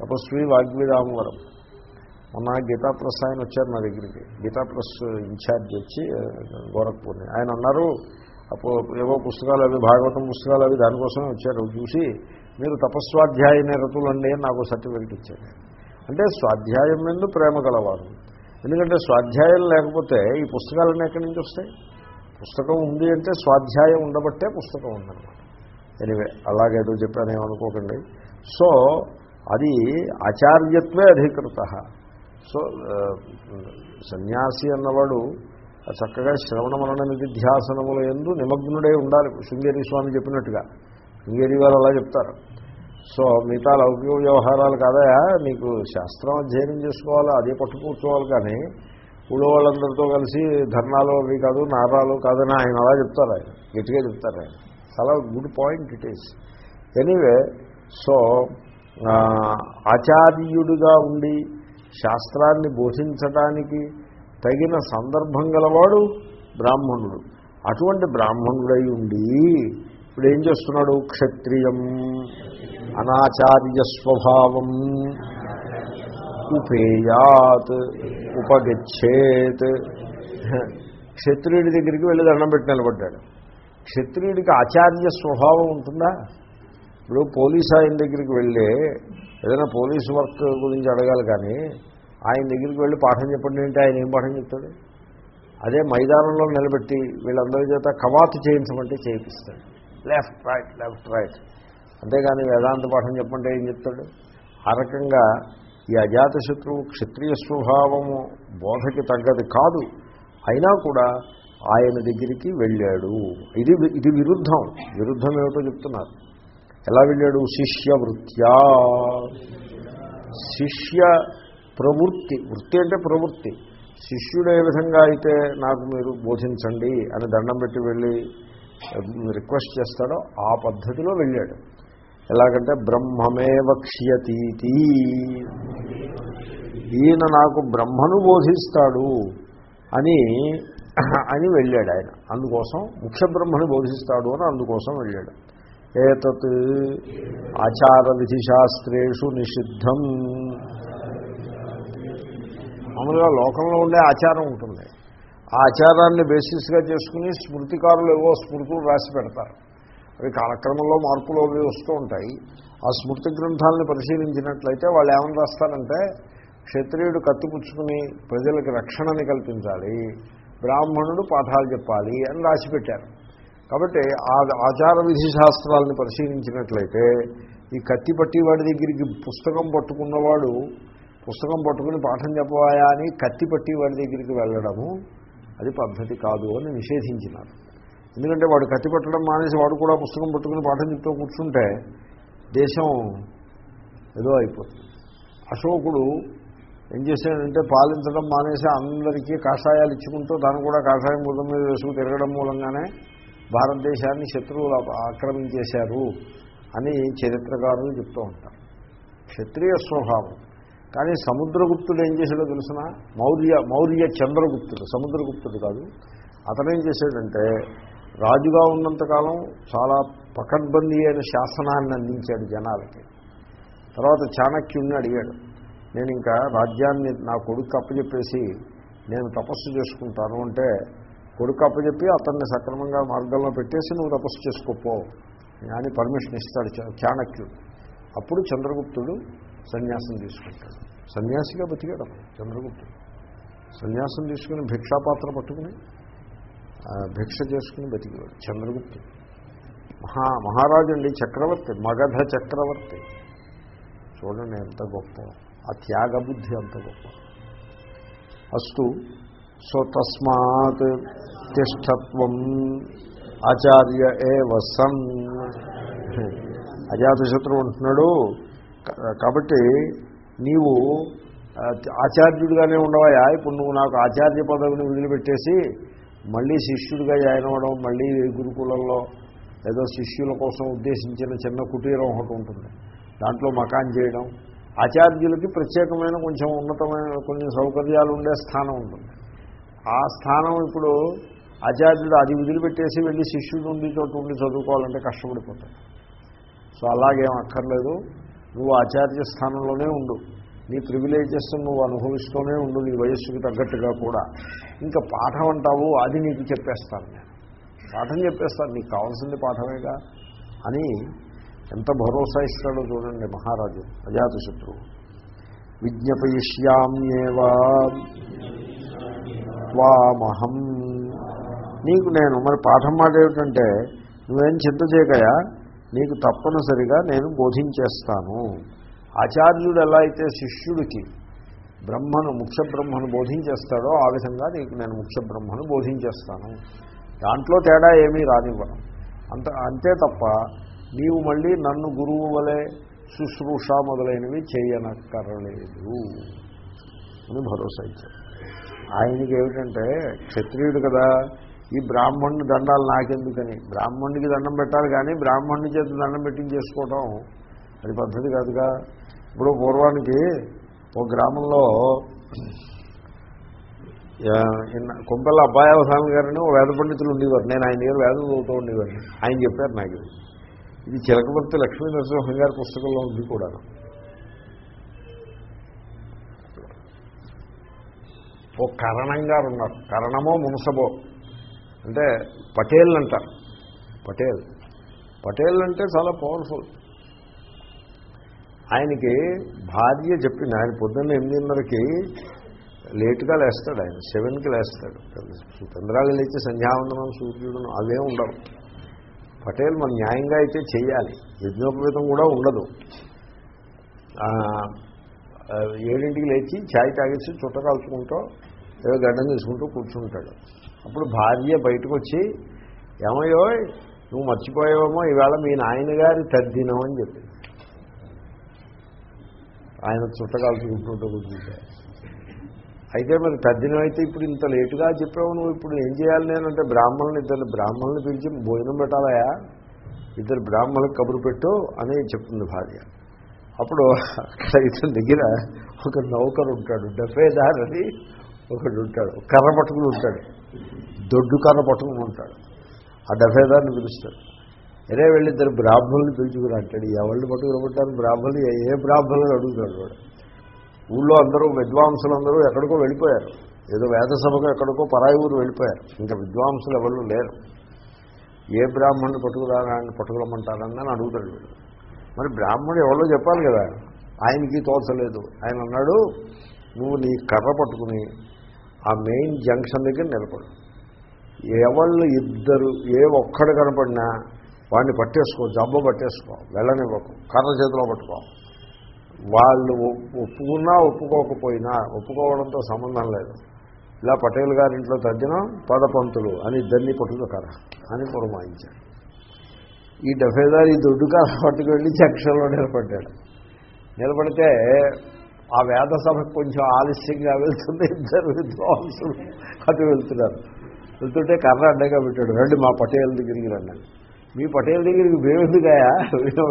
తపస్వి వాగ్విరామవరం మొన్న గీతా ప్రెస్ ఆయన వచ్చారు నా దగ్గరికి. గీతా ప్రెస్ ఇన్ఛార్జ్ వచ్చి గోరఖ్పూర్ని. ఆయన అన్నారు అప్పుడు ఏవో పుస్తకాలు అవి భాగవతం పుస్తకాలు అవి దానికోసమే వచ్చారు. చూసి మీరు తపస్వాధ్యాయ నిరతులండి అని నాకు సర్టిఫికెట్ ఇచ్చారు. అంటే స్వాధ్యాయం మీద ప్రేమ గలవారు. ఎందుకంటే స్వాధ్యాయం లేకపోతే ఈ పుస్తకాలన్నీ ఎక్కడి నుంచి వస్తాయి? పుస్తకం ఉంది అంటే స్వాధ్యాయం ఉండబట్టే పుస్తకం ఉందన్నమాట. ఎనివే అలాగేదో చెప్పానేమనుకోకండి. సో అది ఆచార్యత్వే అధికృత. సో సన్యాసి అన్నవాడు చక్కగా శ్రవణ మరణ నిధిధ్యాసనముల ఎందు నిమగ్నుడే ఉండాలి. శృంగేరి స్వామి చెప్పినట్టుగా. శృంగేరి వారు అలా చెప్తారు. సో మిగతా లౌకిక వ్యవహారాలు కాదయా నీకు శాస్త్రం అధ్యయనం చేసుకోవాలి అదే పట్టు కూర్చోవాలి కానీ ఊళ్ళో వాళ్ళందరితో కలిసి ధర్నాలు అవి కాదు నారాలు కాదని ఆయన అలా చెప్తారు ఆయన. గట్టిగా చెప్తారు ఆయన. చాలా good point it is. Anyway so ఆచార్యుడిగా ఉండి శాస్త్రాన్ని బోధించటానికి తగిన సందర్భం గలవాడు బ్రాహ్మణుడు. అటువంటి బ్రాహ్మణుడై ఉండి ఇప్పుడు ఏం చేస్తున్నాడు? క్షత్రియం అనాచార్య స్వభావం. ఉపేయాత్ ఉపగచ్చేత్. క్షత్రియుడి దగ్గరికి వెళ్ళి దండం పెట్టి నిలబడ్డాడు. క్షత్రియుడికి ఆచార్య స్వభావం ఉంటుందా? ఇప్పుడు పోలీస్ ఆయన దగ్గరికి వెళ్ళి ఏదైనా పోలీస్ వర్క్ గురించి అడగాలి కానీ ఆయన దగ్గరికి వెళ్ళి పాఠం చెప్పండి అంటే ఆయన ఏం పాఠం చెప్తాడు? అదే మైదానంలో నిలబెట్టి వీళ్ళందరి చేత కవాతు చేయించమంటే చేయిస్తాడు లెఫ్ట్ రైట్ లెఫ్ట్ రైట్ అంతేగాని వేదాంత పాఠం చెప్పంటే ఏం చెప్తాడు? ఆ రకంగా ఈ అజాతశత్రువు క్షత్రియ స్వభావము బోధకి తగ్గది కాదు. అయినా కూడా ఆయన దగ్గరికి వెళ్ళాడు. ఇది ఇది విరుద్ధం. విరుద్ధం ఏమిటో చెప్తున్నారు. ఎలా వెళ్ళాడు? శిష్య వృత్యా శిష్య ప్రవృత్తి. వృత్తి అంటే ప్రవృత్తి. శిష్యుడు ఏ విధంగా అయితే నాకు మీరు బోధించండి అని దండం పెట్టి వెళ్ళి రిక్వెస్ట్ చేస్తాడో ఆ పద్ధతిలో వెళ్ళాడు. ఎలాగంటే బ్రహ్మమే వక్ష్యతీతి ఈయన నాకు బ్రహ్మను బోధిస్తాడు అని అని వెళ్ళాడు ఆయన. అందుకోసం ముఖ్య బ్రహ్మను బోధిస్తాడు అని అందుకోసం వెళ్ళాడు. ఏతత్ ఆచార విధి శాస్త్రేషు నిషిద్ధం. మామూలుగా లోకంలో ఉండే ఆచారం ఉంటుంది. ఆ ఆచారాన్ని బేసిస్గా చేసుకుని స్మృతికారులు ఏవో స్మృతులు రాసి పెడతారు. అవి కాలక్రమంలో మార్పులు అవి వస్తూ ఉంటాయి. ఆ స్మృతి గ్రంథాలను పరిశీలించినట్లయితే వాళ్ళు ఏమని రాస్తారంటే క్షత్రియుడు కత్తిపుచ్చుకుని ప్రజలకు రక్షణని కల్పించాలి బ్రాహ్మణుడు పాఠాలు చెప్పాలి అని రాసిపెట్టారు కాబట్టి ఆ ఆచార విధి శాస్త్రాలను పరిశీలించినట్లయితే ఈ కత్తి పట్టివాడి దగ్గరికి పుస్తకం పట్టుకున్నవాడు పుస్తకం పట్టుకుని పాఠం చెప్పవాయా అని కత్తి పట్టివాడి దగ్గరికి వెళ్ళడము అది పద్ధతి కాదు అని నిషేధించినారు. ఎందుకంటే వాడు కత్తి పట్టడం మానేసి వాడు కూడా పుస్తకం పట్టుకుని పాఠం చెప్తూ కూర్చుంటే దేశం ఏదో అయిపోతుంది. అశోకుడు ఏం చేశాడంటే పాలించడం మానేసి అందరికీ కాషాయాలు ఇచ్చుకుంటూ దాన్ని కూడా కాషాయం బుధం మీద వేసుకు తిరగడం మూలంగానే భారతదేశాన్ని శత్రువులు ఆక్రమించేశారు అని చరిత్రకారులు చెప్తూ ఉంటారు. క్షత్రియ స్వభావం. కానీ సముద్రగుప్తుడు ఏం చేశాడో తెలిసిన? మౌర్య మౌర్య చంద్రగుప్తుడు సముద్రగుప్తుడు కాదు. అతను ఏం చేశాడంటే రాజుగా ఉన్నంతకాలం చాలా పకడ్బందీ అయిన శాసనాన్ని అందించాడు జనాలకి. తర్వాత చాణక్యుణ్ణి అడిగాడు నేను ఇంకా రాజ్యాన్ని నా కొడుకు అప్పచెప్పేసి నేను తపస్సు చేసుకుంటాను అంటే కొడుకు అప్పచెప్పి అతన్ని సక్రమంగా మార్గంలో పెట్టేసి నువ్వు తపస్సు చేసుకోపో. అని పర్మిషన్ ఇస్తాడు చాణక్యుడు. అప్పుడు చంద్రగుప్తుడు సన్యాసం తీసుకుంటాడు. సన్యాసిగా బతికాడు చంద్రగుప్తుడు. సన్యాసం తీసుకుని భిక్షాపాత్ర పట్టుకుని భిక్ష చేసుకుని బతికేవాడు చంద్రగుప్తుడు. మహా మహారాజు అండి చక్రవర్తి మగధ చక్రవర్తి. చూడండి ఎంత గొప్ప ఆ త్యాగబుద్ధి అంత గొప్ప. అస్తు సో తస్మాత్ తిష్టత్వం ఆచార్య ఏ వసన్ అజాతశత్రువు అంటున్నాడు. కాబట్టి నీవు ఆచార్యుడిగానే ఉండవయా ఇప్పుడు నువ్వు నాకు ఆచార్య పదవిని వదిలిపెట్టేసి మళ్ళీ శిష్యుడిగా జాయిన్ అవ్వడం మళ్ళీ గురుకులంలో ఏదో శిష్యుల కోసం ఉద్దేశించిన చిన్న కుటీరం ఒకటి ఉంటుంది. దాంట్లో మకాన్ చేయడం. ఆచార్యులకి ప్రత్యేకమైన కొంచెం ఉన్నతమైన కొన్ని సౌకర్యాలు ఉండే స్థానం ఉంటుంది. ఆ స్థానం ఇప్పుడు ఆచార్యుడు అది వదిలిపెట్టేసి వెళ్ళి శిష్యుడు ఉండి చోటు ఉండి చదువుకోవాలంటే కష్టపడిపోతాడు. సో అలాగేం అక్కర్లేదు. నువ్వు ఆచార్య స్థానంలోనే ఉండు. నీ ప్రివిలేజెస్ నువ్వు అనుభవిస్తూనే ఉండు. నీ వయస్సుకి తగ్గట్టుగా కూడా. ఇంకా పాఠం అంటావు అది నీకు చెప్పేస్తాను నేను. పాఠం చెప్పేస్తాను. నీకు కావాల్సింది పాఠమేగా? అని ఎంత భరోసా ఇస్తాడో చూడండి మహారాజు అజాతశత్రువు విజ్ఞపయిష్యామ్యేవా. త్వామహం. నీకు నేను మరి పాఠం మాట ఏమిటంటే నువ్వేం చింత చేయకయా? నీకు తప్పనిసరిగా నేను బోధించేస్తాను. ఆచార్యుడు ఎలా అయితే శిష్యుడికి బ్రహ్మను ముఖ్య బ్రహ్మను బోధించేస్తాడో ఆ విధంగా నీకు నేను ముఖ్య బ్రహ్మను బోధించేస్తాను. దాంట్లో తేడా ఏమీ రానివ్వను. అంత అంతే తప్ప నీవు మళ్ళీ నన్ను గురువు వలె శుశ్రూష మొదలైనవి చేయనక్కరలేదు. అని భరోసా ఇచ్చాడు. ఆయనకి ఏమిటంటే క్షత్రియుడు కదా ఈ బ్రాహ్మణుని దండాలు నాకెందుకని? బ్రాహ్మణుడికి దండం పెట్టాలి కానీ బ్రాహ్మణుని చేత దండం పెట్టించేసుకోవటం అది పద్ధతి కాదుగా. ఇప్పుడు పూర్వానికి ఒక గ్రామంలో కొంపల్ల ఇన్న- కొంపెల్ల గారని ఓ వేద పండితులు ఉండేవారు. నేను ఆయన దగ్గర వేదం చదువుతూ ఉండేవాడిని. ఆయన చెప్పారు నాకు. ఇది. చిలకపర్తి చిలకవర్తి లక్ష్మీ నరసింహం గారి పుస్తకంలో ఉంది కూడా ఓ కరణంగా ఉన్నారు. కరణమో మునసబో. అంటే పటేల్ అంటారు పటేల్. పటేల్ అంటే చాలా పవర్ఫుల్ ఆయనకి భార్య చెప్పింది ఆయన పొద్దున్న ఎనిమిదిన్నరకి లేటుగా లేస్తాడు ఆయన. సెవెన్కి లేస్తాడు. చంద్రాలు లేచి సంధ్యావందనం సూర్యుడును అవే ఉండవు పటేల్ మన న్యాయంగా అయితే చేయాలి. యజ్ఞోపేతం కూడా ఉండదు. ఏడింటికి లేచి ఛాయ్ తాగేసి చుట్ట కాల్చుకుంటూ ఏదో గడ్డం తీసుకుంటూ కూర్చుంటాడు. అప్పుడు భార్య బయటకు వచ్చి ఏమయ్యో నువ్వు మర్చిపోయావేమో ఈవేళ మీ నాయనగారి తద్దినం అని చెప్పింది ఆయన చుట్టకాలు చూసుకుంటూ కూర్చుంటే అయితే మరి తద్దినం అయితే ఇప్పుడు ఇంత లేటుగా చెప్పావు నువ్వు ఇప్పుడు ఏం చేయాలి నేనంటే బ్రాహ్మణులు ఇద్దరు బ్రాహ్మణులు పిలిచి భోజనం పెట్టాలయా ఇద్దరు బ్రాహ్మణులకు కబురు పెట్టు అని చెప్తుంది భార్య. అప్పుడు అక్కడ ఇతని దగ్గర ఒక నౌకరు ఉంటాడు డఫేదార్ అని ఒకడు ఉంటాడు. కర్ర పట్టుకుని ఉంటాడు. దొడ్డు కర్ర పట్టుకుని ఉంటాడు. ఆ డఫేదార్ని పిలుస్తాడు. అరే వెళ్ళిద్దరు బ్రాహ్మణులు పిలుచుకుని అంటాడు. ఎవరిని పట్టుకురబట్టారు బ్రాహ్మణులు? ఏ- బ్రాహ్మణులు అడుగుతాడు వాడు. ఊళ్ళో అందరూ విద్వాంసులు అందరూ ఎక్కడికో వెళ్ళిపోయారు. ఏదో వేద సభకు ఎక్కడికో పరాయి ఊరు వెళ్ళిపోయారు. ఇంకా విద్వాంసులు ఎవరు లేరు. ఏ బ్రాహ్మణుని పట్టుకురాని పట్టుకురమ్మంటారని అని అడుగుతాడు వీడు. మరి బ్రాహ్మణుడు ఎవరో చెప్పాలి కదా. ఆయనకి తోచలేదు. ఆయన అన్నాడు నువ్వు నీ కర్ర పట్టుకుని ఆ మెయిన్ జంక్షన్ దగ్గర నిలబడు. ఎవళ్ళు ఇద్దరు ఏ ఒక్కడు కనపడినా వాడిని పట్టేసుకో జబ్బు పట్టేసుకో వెళ్ళనివ్వకు కర్ర చేతిలో పట్టుకో. వాళ్ళు ఒప్పుకున్నా ఒప్పుకోకపోయినా ఒప్పుకోవడంతో సంబంధం లేదు. ఇలా పటేల్ గారింట్లో తగ్గిన పదపంతులు అని ఇద్దరిని పట్టుకోకరా అని పురమాయించాడు. ఈ డఫేదార్ ఈ దొడ్డు కాల పట్టుకెళ్ళి జంక్షన్లో నిలబడ్డాడు. నిలబడితే ఆ వేద సభకు కొంచెం ఆలస్యంగా వెళ్తుంది. ఇద్దరు విద్వాంసులు అటు వెళ్తున్నారు. వెళ్తుంటే కర్ర అడ్డగా పెట్టాడు. రండి మా పటేల్ దగ్గరికి రండి. మీ పటేల్ దగ్గరికి మేమెందుకాయా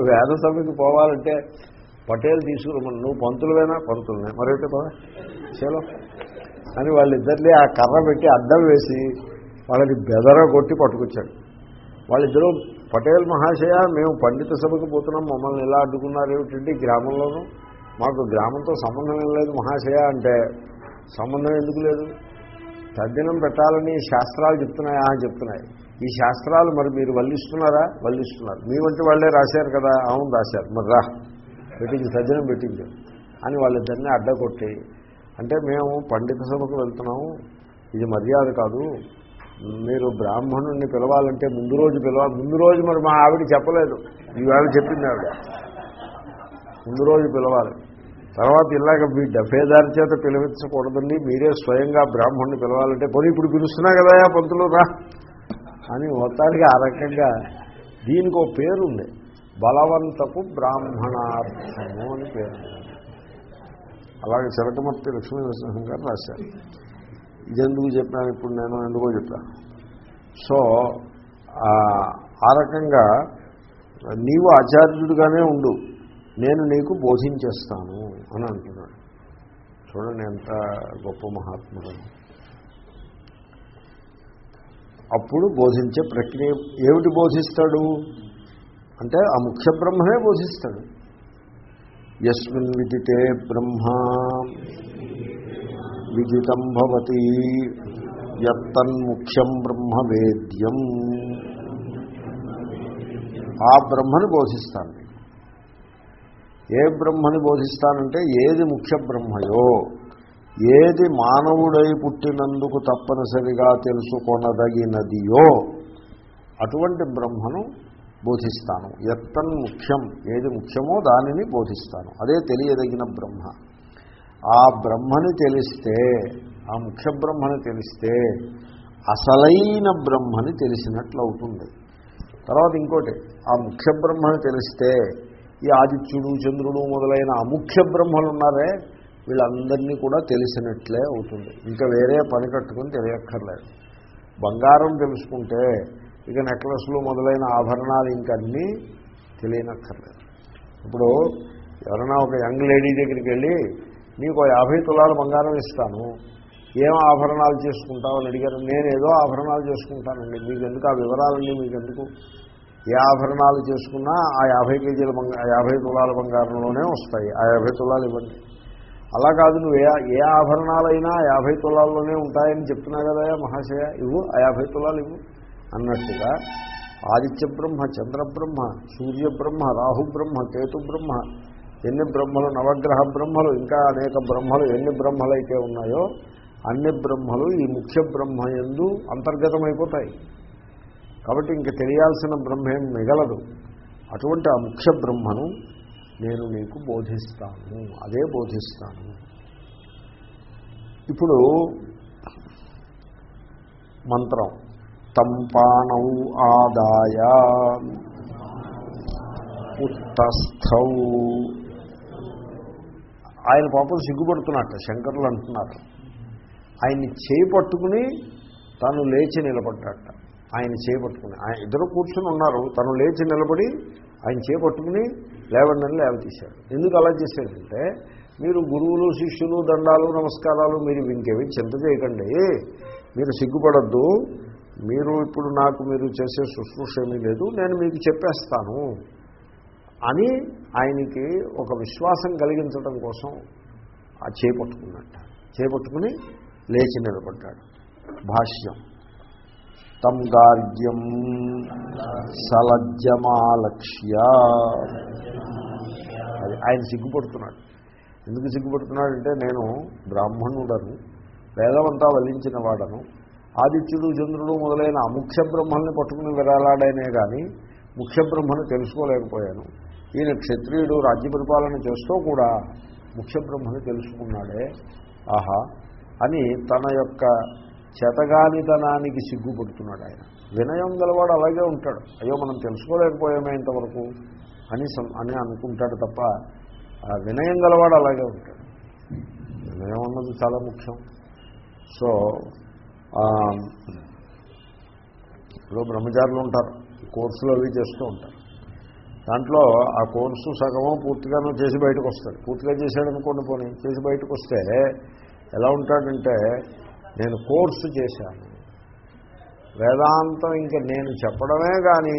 వేద సభకి పోవాలంటే పటేల్ తీసుకురమ్మని. నువ్వు పంతులవేనా? పంతులనే. మరొకటి పద చలో. అని వాళ్ళిద్దరినీ ఆ కర్ర పెట్టి అడ్డం వేసి వాళ్ళకి బెదర కొట్టి పట్టుకొచ్చాడు. వాళ్ళిద్దరూ పటేల్ మహాశయ మేము పండిత సభకు పోతున్నాం. మమ్మల్ని ఎలా అడ్డుకున్నారు? ఏమిటంటే గ్రామంలోనూ? మాకు గ్రామంతో సంబంధం ఏం లేదు మహాశయ అంటే సంబంధం ఎందుకు లేదు? తద్దినం పెట్టాలని శాస్త్రాలు చెప్తున్నాయా అని చెప్తున్నాయి. ఈ శాస్త్రాలు మరి మీరు వల్లిస్తున్నారా? వల్లిస్తున్నారు. మీ వంటి వాళ్ళే రాశారు కదా? అవును రాశారు. మరి రా. పెట్టించి తద్దినం పెట్టించు అని వాళ్ళిద్దరినీ అడ్డగొట్టి అంటే మేము పండిత సభకు వెళ్తున్నాము. ఇది మర్యాద కాదు. మీరు బ్రాహ్మణుడిని పిలవాలంటే ముందు రోజు పిలవాలి ముందు రోజు మరి మా ఆవిడ చెప్పలేదు. ఈవేళ చెప్పింది ఆవిడ. ముందు రోజు పిలవాలి. తర్వాత ఇలాగ మీ డఫేదారి చేత పిలిపించకూడదండి. మీరే స్వయంగా బ్రాహ్మణ్ణి పిలవాలంటే పోనీ ఇప్పుడు పిలుస్తున్నా కదా పంతులు రా. అని మొత్తానికి ఆ రకంగా దీనికి ఒక పేరుంది. బలవంతపు బ్రాహ్మణార్థము అని పేరు. అలాగే చిలకమర్తి లక్ష్మీ నరసింహం గారు రాశారు. ఇదెందుకు చెప్పాను? ఇప్పుడు నేను ఎందుకో చెప్పాను సో ఆ రకంగా నీవు ఆచార్యుడిగానే ఉండు. నేను నీకు బోధించేస్తాను అని అంటున్నాడు. చూడండి ఎంత గొప్ప మహాత్ముడు. అప్పుడు బోధించే ప్రక్రియ ఏమిటి బోధిస్తాడు? అంటే ఆ ముఖ్య బ్రహ్మనే బోధిస్తాడు. యస్మిన్ విదితే బ్రహ్మ విదితం భవతి యత్తన్ముఖ్యం బ్రహ్మ వేద్యం ఆ బ్రహ్మని బోధిస్తాను ఏ బ్రహ్మని బోధిస్తానంటే ఏది ముఖ్య బ్రహ్మయో? ఏది మానవుడై పుట్టినందుకు తప్పనిసరిగా తెలుసుకొనదగినదియో? అటువంటి బ్రహ్మను బోధిస్తాను. ఎత్తన్ ముఖ్యం ఏది ముఖ్యమో దానిని బోధిస్తాను. అదే తెలియదగిన బ్రహ్మ. ఆ బ్రహ్మని తెలిస్తే ఆ ముఖ్య బ్రహ్మని తెలిస్తే అసలైన బ్రహ్మని తెలిసినట్లు అవుతుంది తర్వాత ఇంకోటి ఆ ముఖ్య బ్రహ్మని తెలిస్తే ఈ ఆదిత్యుడు చంద్రుడు మొదలైన అముఖ్య బ్రహ్మలు ఉన్నారే వీళ్ళందరినీ కూడా తెలిసినట్లే అవుతుంది. ఇంకా వేరే పని కట్టుకుని తెలియక్కర్లేదు. బంగారం తెలుసుకుంటే ఇక నెక్లెస్లు మొదలైన ఆభరణాలు ఇంకన్నీ తెలియనక్కర్లేదు. ఇప్పుడు ఎవరైనా ఒక యంగ్ లేడీ దగ్గరికి వెళ్ళి నీకు యాభై తులాలు బంగారం ఇస్తాను. ఏం ఆభరణాలు చేసుకుంటావు? అని అడిగారు. నేను ఏదో ఆభరణాలు చేసుకుంటానండి. మీకు ఎందుకు ఆ వివరాలన్నీ? మీకు ఎందుకు ఏ ఆభరణాలు చేసుకున్నా ఆ యాభై కేజీల బంగారు యాభై తులాల బంగారంలోనే వస్తాయి. ఆ యాభై తులాలు ఇవ్వండి. అలా కాదు నువ్వు ఏ ఏ ఆభరణాలైనా యాభై తులాల్లోనే ఉంటాయని చెప్తున్నా కదా మహాశయ ఇవ్వు ఆ యాభై తులాలు ఇవ్వు. అన్నట్టుగా ఆదిత్య బ్రహ్మ చంద్రబ్రహ్మ సూర్యబ్రహ్మ రాహుబ్రహ్మ కేతు బ్రహ్మ ఎన్ని బ్రహ్మలు నవగ్రహ బ్రహ్మలు ఇంకా అనేక బ్రహ్మలు ఎన్ని బ్రహ్మలు అయితే ఉన్నాయో అన్ని బ్రహ్మలు ఈ ముఖ్య బ్రహ్మ ఎందు అంతర్గతమైపోతాయి. కాబట్టి ఇంక తెలియాల్సిన బ్రహ్మేం మిగలదు. అటువంటి ఆ ముఖ్య బ్రహ్మను నేను మీకు బోధిస్తాను. అదే బోధిస్తాను. ఇప్పుడు మంత్రం. తంపాణౌ ఆదాయ ఉత్తస్థౌ. ఆయన పాపం సిగ్గుపడుతున్నట్ట శంకరులు అంటున్నారు. ఆయన్ని చేయి పట్టుకుని తను లేచి నిలబడ్డట. ఆయన చేపట్టుకుని ఆయన ఇద్దరు కూర్చుని ఉన్నారు. తను లేచి నిలబడి ఆయన చేపట్టుకుని లేవండి లేవతీశాడు. ఎందుకు అలా చేశాడంటే మీరు గురువులు శిష్యులు దండాలు నమస్కారాలు మీరు ఇంకేమి చింత చేయకండి. మీరు సిగ్గుపడద్దు. మీరు ఇప్పుడు నాకు మీరు చేసే శుశ్రూష ఏమీ లేదు. నేను మీకు చెప్పేస్తాను అని ఆయనకి ఒక విశ్వాసం కలిగించడం కోసం ఆ చేపట్టుకున్నట్ట చేపట్టుకుని లేచి నిలబడ్డాడు. భాష్యం. తం గార్గ్యం సలజ్జమాలక్ష్య. అది ఆయన సిగ్గుపడుతున్నాడు. ఎందుకు సిగ్గుపడుతున్నాడంటే నేను బ్రాహ్మణుడను వేదమంతా వల్లించిన వాడను ఆదిత్యుడు చంద్రుడు మొదలైన ముఖ్య బ్రహ్మల్ని పట్టుకుని విరాలాడనే కానీ ముఖ్య బ్రహ్మను తెలుసుకోలేకపోయాను. ఈయన క్షత్రియుడు రాజ్య పరిపాలన చేస్తూ కూడా ముఖ్య బ్రహ్మను తెలుసుకున్నాడే. ఆహా! అని తన యొక్క చేతగానితనానికి సిగ్గుపడుతున్నాడు ఆయన. వినయం గలవాడు అలాగే ఉంటాడు. అయ్యో మనం తెలుసుకోలేకపోయామే ఇంతవరకు అని అని అనుకుంటాడు తప్ప వినయం గలవాడు అలాగే ఉంటాడు. వినయం అన్నది చాలా ముఖ్యం. సో ఇప్పుడు బ్రహ్మచారులు ఉంటారు. కోర్సులు అవి చేస్తూ ఉంటారు. దాంట్లో ఆ కోర్సు సగమో పూర్తిగానో చేసి బయటకు వస్తాడు. పూర్తిగా చేశాడనుకోండి పోనీ. చేసి బయటకు వస్తే ఎలా ఉంటాడంటే నేను కోర్సు చేశాను. వేదాంతం ఇంకా నేను చెప్పడమే కానీ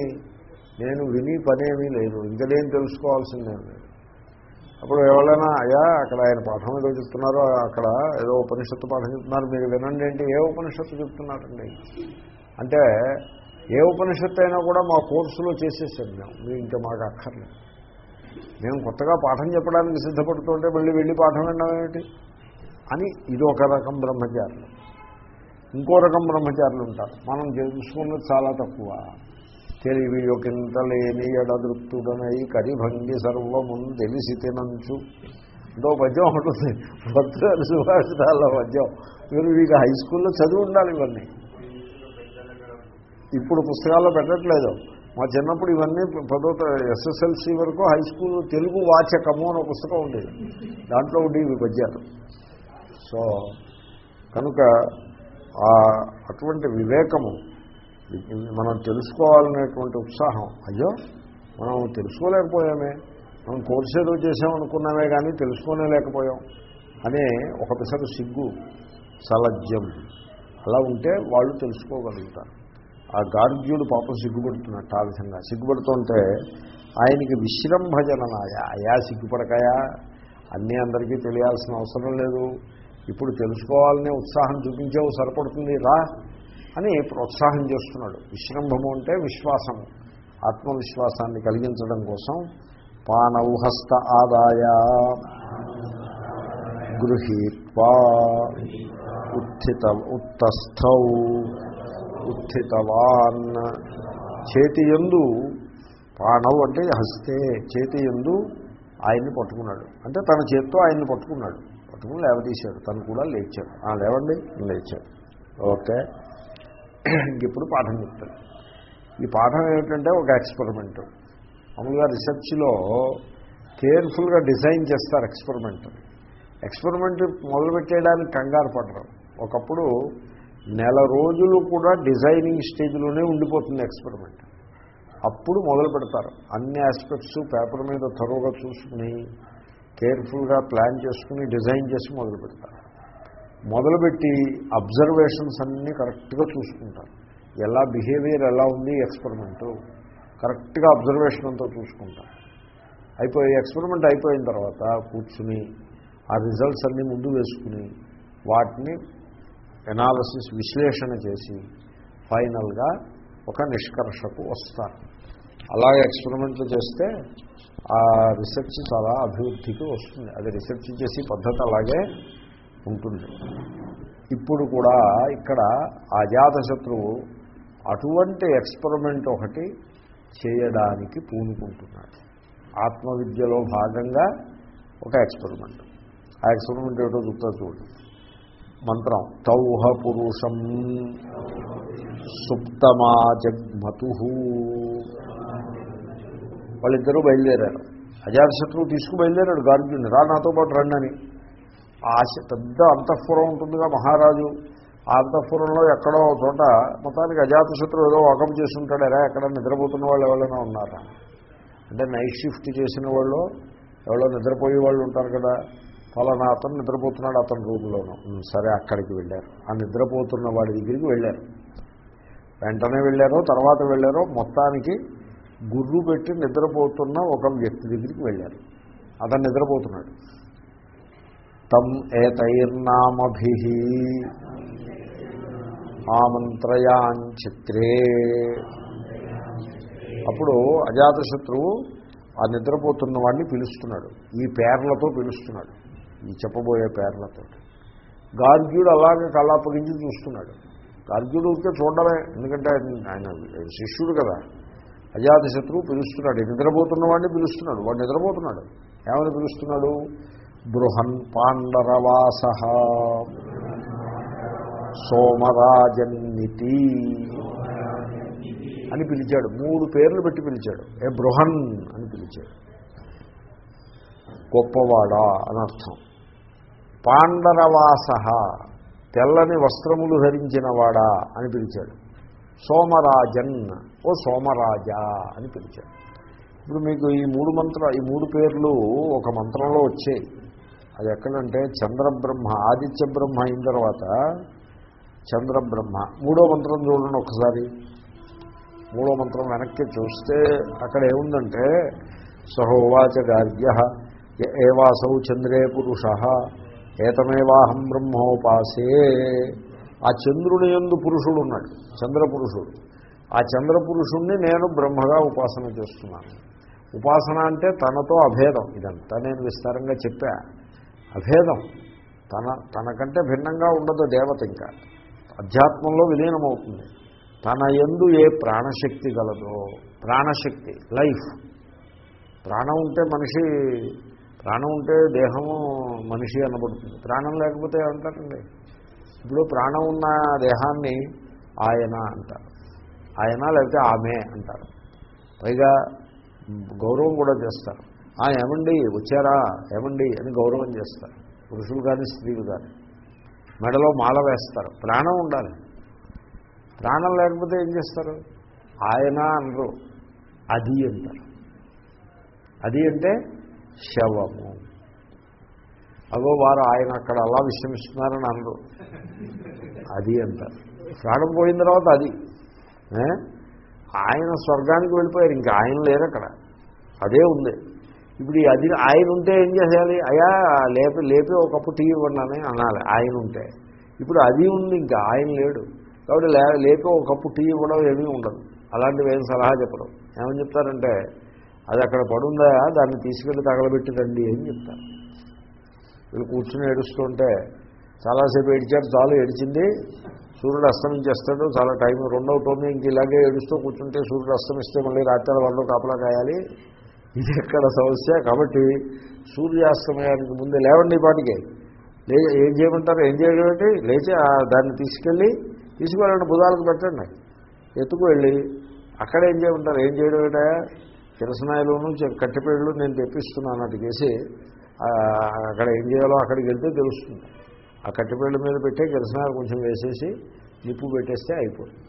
నేను విని పనేమీ లేదు. ఇంకా నేను తెలుసుకోవాల్సిందే. లేదు అప్పుడు ఎవరైనా అయ్యా అక్కడ ఆయన పాఠం ఏదో చెప్తున్నారో అక్కడ ఏదో ఉపనిషత్తు పాఠం చెప్తున్నారు మీరు వినండి ఏంటి ఏ ఉపనిషత్తు చెప్తున్నారండి? అంటే ఏ ఉపనిషత్తు అయినా కూడా మా కోర్సులో చేసేసాం మేము. మీరు ఇంకా మాకు అక్కర్లేదు. మేము కొత్తగా పాఠం చెప్పడానికి సిద్ధపడుతుంటే మళ్ళీ వెళ్ళి పాఠం వినడం ఏమిటి? అని ఇది ఒక రకం బ్రహ్మచారులు ఇంకో రకం బ్రహ్మచారులు ఉంటారు. మనం తెలుసుకున్నది చాలా తక్కువ. తెలివి యొకింత లేని ఎడదృప్తుడనై కరిభంగి సర్వమున్ తెలిసి తినంచు. ఇంకో పద్యం ఉంటుంది. భక్తులు సుభాషితాల పద్యం. మీరు మీకు హై స్కూల్లో చదివి ఉండాలి ఇవన్నీ. ఇప్పుడు పుస్తకాల్లో పెట్టట్లేదు. మా చిన్నప్పుడు ఇవన్నీ పదో ఎస్ఎస్ఎల్సి వరకు హై స్కూల్ తెలుగు వాచకము అనే పుస్తకం ఉండేది. దాంట్లో ఉండేవి పద్యాలు సో కనుక అటువంటి వివేకము మనం తెలుసుకోవాలనేటువంటి ఉత్సాహం అయ్యో మనం తెలుసుకోలేకపోయామే మనం కోర్సు ఏదో చేసామనుకున్నామే కానీ తెలుసుకోనే లేకపోయాం అనే ఒక పిసరు సిగ్గు సలజ్యం అలా ఉంటే వాళ్ళు తెలుసుకోగలుగుతారు. ఆ గార్గ్యుడు పాపం సిగ్గుపడుతున్నట్టు ఆ విధంగా సిగ్గుపడుతుంటే ఆయనకి విశ్రంభజననాయ అయా సిగ్గుపడకాయా? అన్నీ అందరికీ తెలియాల్సిన అవసరం లేదు. ఇప్పుడు తెలుసుకోవాలనే ఉత్సాహం చూపించావు సరిపడుతుంది రా అని ప్రోత్సాహం చేస్తున్నాడు. విశ్రంభము అంటే విశ్వాసము. ఆత్మవిశ్వాసాన్ని కలిగించడం కోసం పానౌహస్త ఆదాయ గృహీత్వా ఉత్థిత ఉత్తస్థౌ ఉత్థితవాన్. చేతి ఎందు పాణవు అంటే హస్తే చేతియందు ఆయన్ని పట్టుకున్నాడు. అంటే తన చేత్తో ఆయన్ని పట్టుకున్నాడు. పట్టుకుని లేవదీశాడు. తను కూడా లేచాడు. ఆ లేవండి లేచాడు ఓకే. ఇంకెప్పుడు పాఠం చెప్తాడు ఈ పాఠం ఏమిటంటే ఒక ఎక్స్పెరిమెంట్. మామూలుగా రీసెర్చ్లో కేర్ఫుల్గా డిజైన్ చేస్తారు ఎక్స్పెరిమెంట్. ఎక్స్పెరిమెంట్ మొదలుపెట్టేయడానికి కంగారు పడరు. ఒకప్పుడు నెల రోజులు కూడా డిజైనింగ్ స్టేజ్లోనే ఉండిపోతుంది ఎక్స్పెరిమెంట్. అప్పుడు మొదలు పెడతారు అన్ని ఆస్పెక్ట్స్ పేపర్ మీద త్వరగా చూసుకుని కేర్ఫుల్గా ప్లాన్ చేసుకుని డిజైన్ చేసి మొదలు పెడతారు. మొదలుపెట్టి అబ్జర్వేషన్స్ అన్నీ కరెక్ట్గా చూసుకుంటారు. ఎలా బిహేవియర్ ఎలా ఉంది ఎక్స్పెరిమెంటు? కరెక్ట్గా అబ్జర్వేషన్ అంతా చూసుకుంటారు. అయిపోయి ఎక్స్పెరిమెంట్ అయిపోయిన తర్వాత కూర్చుని ఆ రిజల్ట్స్ అన్నీ ముందు వేసుకుని వాటిని ఎనాలసిస్ విశ్లేషణ చేసి ఫైనల్గా ఒక నిష్కర్షకు వస్తారు. అలాగే ఎక్స్పెరిమెంట్లు చేస్తే ఆ రీసెర్చ్ చాలా అభివృద్ధికి వస్తుంది. అది రీసెర్చ్ చేసి పద్ధతి అలాగే ఉంటుంది. ఇప్పుడు కూడా ఇక్కడ అజాతశత్రువు అటువంటి ఎక్స్పెరిమెంట్ ఒకటి చేయడానికి పూనుకుంటున్నాడు. ఆత్మవిద్యలో భాగంగా ఒక ఎక్స్పెరిమెంట్ ఆ ఎక్స్పెరిమెంట్ ఏటో చూస్తా చూడండి. మంత్రం తౌహ పురుషం సుప్తమాజగ్మతు వాళ్ళిద్దరూ బయలుదేరారు. అజాతశత్రువు తీసుకు బయలుదేరాడు గార్జుని రా నాతో పాటు రండి అని ఆశ పెద్ద అంతఃపురం ఉంటుందిగా మహారాజు. ఆ అంతఃపురంలో ఎక్కడో చోట మొత్తానికి అజాతశత్రువు ఏదో ఒకం చేసి ఎక్కడ నిద్రపోతున్న వాళ్ళు ఎవరైనా ఉన్నారా? అంటే నైట్ షిఫ్ట్ చేసిన వాళ్ళు ఎవరో నిద్రపోయే వాళ్ళు ఉంటారు కదా. ఫలానా అతను నిద్రపోతున్నాడు అతని రూమ్లోనూ. సరే అక్కడికి వెళ్ళారు. ఆ నిద్రపోతున్న వాడి దగ్గరికి వెళ్ళారు. వెంటనే వెళ్ళారో తర్వాత వెళ్ళారో. మొత్తానికి గుర్రు పెట్టి నిద్రపోతున్న ఒక వ్యక్తి దగ్గరికి వెళ్ళారు. అతను నిద్రపోతున్నాడు. తం ఏతైర్నామభి ఆమంత్రయాంచిత్రే అప్పుడు అజాతశత్రువు ఆ నిద్రపోతున్న వాడిని పిలుస్తున్నాడు. ఈ పేర్లతో పిలుస్తున్నాడు. ఈ చెప్పబోయే పేర్లతో. గార్గ్యుడు అలాగే కళ్ళాపగించి చూస్తున్నాడు. గార్గ్యుడు ఊరికే చూడడమే. ఎందుకంటే ఆయన శిష్యుడు కదా. అజాతశత్రువు పిలుస్తున్నాడు. నిద్రపోతున్న వాడిని పిలుస్తున్నాడు. వాడు నిద్రపోతున్నాడు. ఏమని పిలుస్తున్నాడు? బృహన్ పాండరవాస సోమరాజన్నితి అని పిలిచాడు. మూడు పేర్లు పెట్టి పిలిచాడు. ఏ బృహన్ అని పిలిచాడు. గొప్పవాడా అనర్థం పాండరవాస తెల్లని వస్త్రములు ధరించినవాడా అని పిలిచాడు. సోమరాజన్ ఓ సోమరాజా అని పిలిచాడు. ఇప్పుడు మీకు ఈ మూడు మంత్ర ఈ మూడు పేర్లు ఒక మంత్రంలో వచ్చాయి. అది ఎక్కడంటే చంద్రబ్రహ్మ ఆదిత్య బ్రహ్మ అయిన తర్వాత చంద్రబ్రహ్మ. మూడో మంత్రం చూడండి ఒకసారి మూడో మంత్రం వెనక్కి చూస్తే అక్కడ ఏముందంటే సహోవాచ గార్గ్య ఏవాసౌ చంద్రే పురుష ఏతమేవాహం బ్రహ్మోపాసే. ఆ చంద్రుని ఎందు పురుషుడు ఉన్నాడు చంద్రపురుషుడు. ఆ చంద్రపురుషుణ్ణి నేను బ్రహ్మగా ఉపాసన చేస్తున్నాను. ఉపాసన అంటే తనతో అభేదం. ఇదంతా నేను విస్తారంగా చెప్పా. అభేదం. తన తనకంటే భిన్నంగా ఉండదు దేవత ఇంకా. అధ్యాత్మంలో విలీనమవుతుంది. తన ఎందు ఏ ప్రాణశక్తి గలదో ప్రాణశక్తి లైఫ్. ప్రాణం ఉంటే మనిషి ప్రాణం ఉంటే దేహము మనిషి అనబడుతుంది. ప్రాణం లేకపోతే అంటారండి ఇప్పుడు ప్రాణం ఉన్న దేహాన్ని ఆయన అంటారు. ఆయన లేకపోతే ఆమె అంటారు. పైగా గౌరవం కూడా చేస్తారు. ఆ ఏమండి వచ్చారా? ఏమండి అని గౌరవం చేస్తారు. పురుషులు కానీ స్త్రీలు కానీ మెడలో మాల వేస్తారు. ప్రాణం ఉండాలి. ప్రాణం లేకపోతే ఏం చేస్తారు? ఆయన అనరు. అది అంటారు. అది అంటే శవము. అగో వారు ఆయన అక్కడ అలా విశ్రమిస్తున్నారని అనరు. అది అంటారు. ప్రాణం పోయిన తర్వాత అది. ఆయన స్వర్గానికి వెళ్ళిపోయారు. ఇంకా ఆయన లేరు అక్కడ. అదే ఉంది. ఇప్పుడు అది ఆయన ఉంటే ఏం చేసేయాలి? అయా లేపి లేపి ఒక కప్పు టీ ఇవ్వండి అనాలి. ఆయన ఉంటే. ఇప్పుడు అది ఉంది ఇంకా ఆయన లేడు. కాబట్టి లే లేపి ఒక కప్పు టీ ఇవ్వడం ఏమీ ఉండదు. అలాంటివి ఏం సలహా చెప్పడం ఏమని చెప్తారంటే అది అక్కడ పడుందా? దాన్ని తీసుకెళ్ళి తగలబెట్టిదండి అని చెప్తారు. వీళ్ళు కూర్చుని ఏడుస్తుంటే చాలాసేపు ఏడిచారు చాలు ఏడిచింది. సూర్యుడు అస్తమించేస్తాడు చాలా టైం రెండవుతుంది ఇంక ఇలాగే ఏడుస్తూ కూర్చుంటే సూర్యుడు అస్తమిస్తే మళ్ళీ రాత్రి వాళ్ళు కాపలా కాయాలి. ఇది ఎక్కడ సమస్య? కాబట్టి సూర్యాస్తమయానికి ముందే లేవండి పాటికి. లే ఏం చేయమంటారు? ఏం చేయడం లేచి ఆ దాన్ని తీసుకెళ్ళి తీసుకెళ్ళండి బుధాలకు పెట్టండి. ఎత్తుకు వెళ్ళి అక్కడ ఏం చేయమంటారు? ఏం చేయడం ఏంటా? కిరసనాయలును కట్టెపేళ్ళు నేను తెప్పిస్తున్నాను అటు చేసి. అక్కడ ఏం చేయాలో అక్కడికి వెళ్తే తెలుస్తుంది. ఆ కట్టెపేళ్ళ మీద పెట్టే కిరసనాయలు కొంచెం వేసేసి నిప్పు పెట్టేస్తే అయిపోతుంది.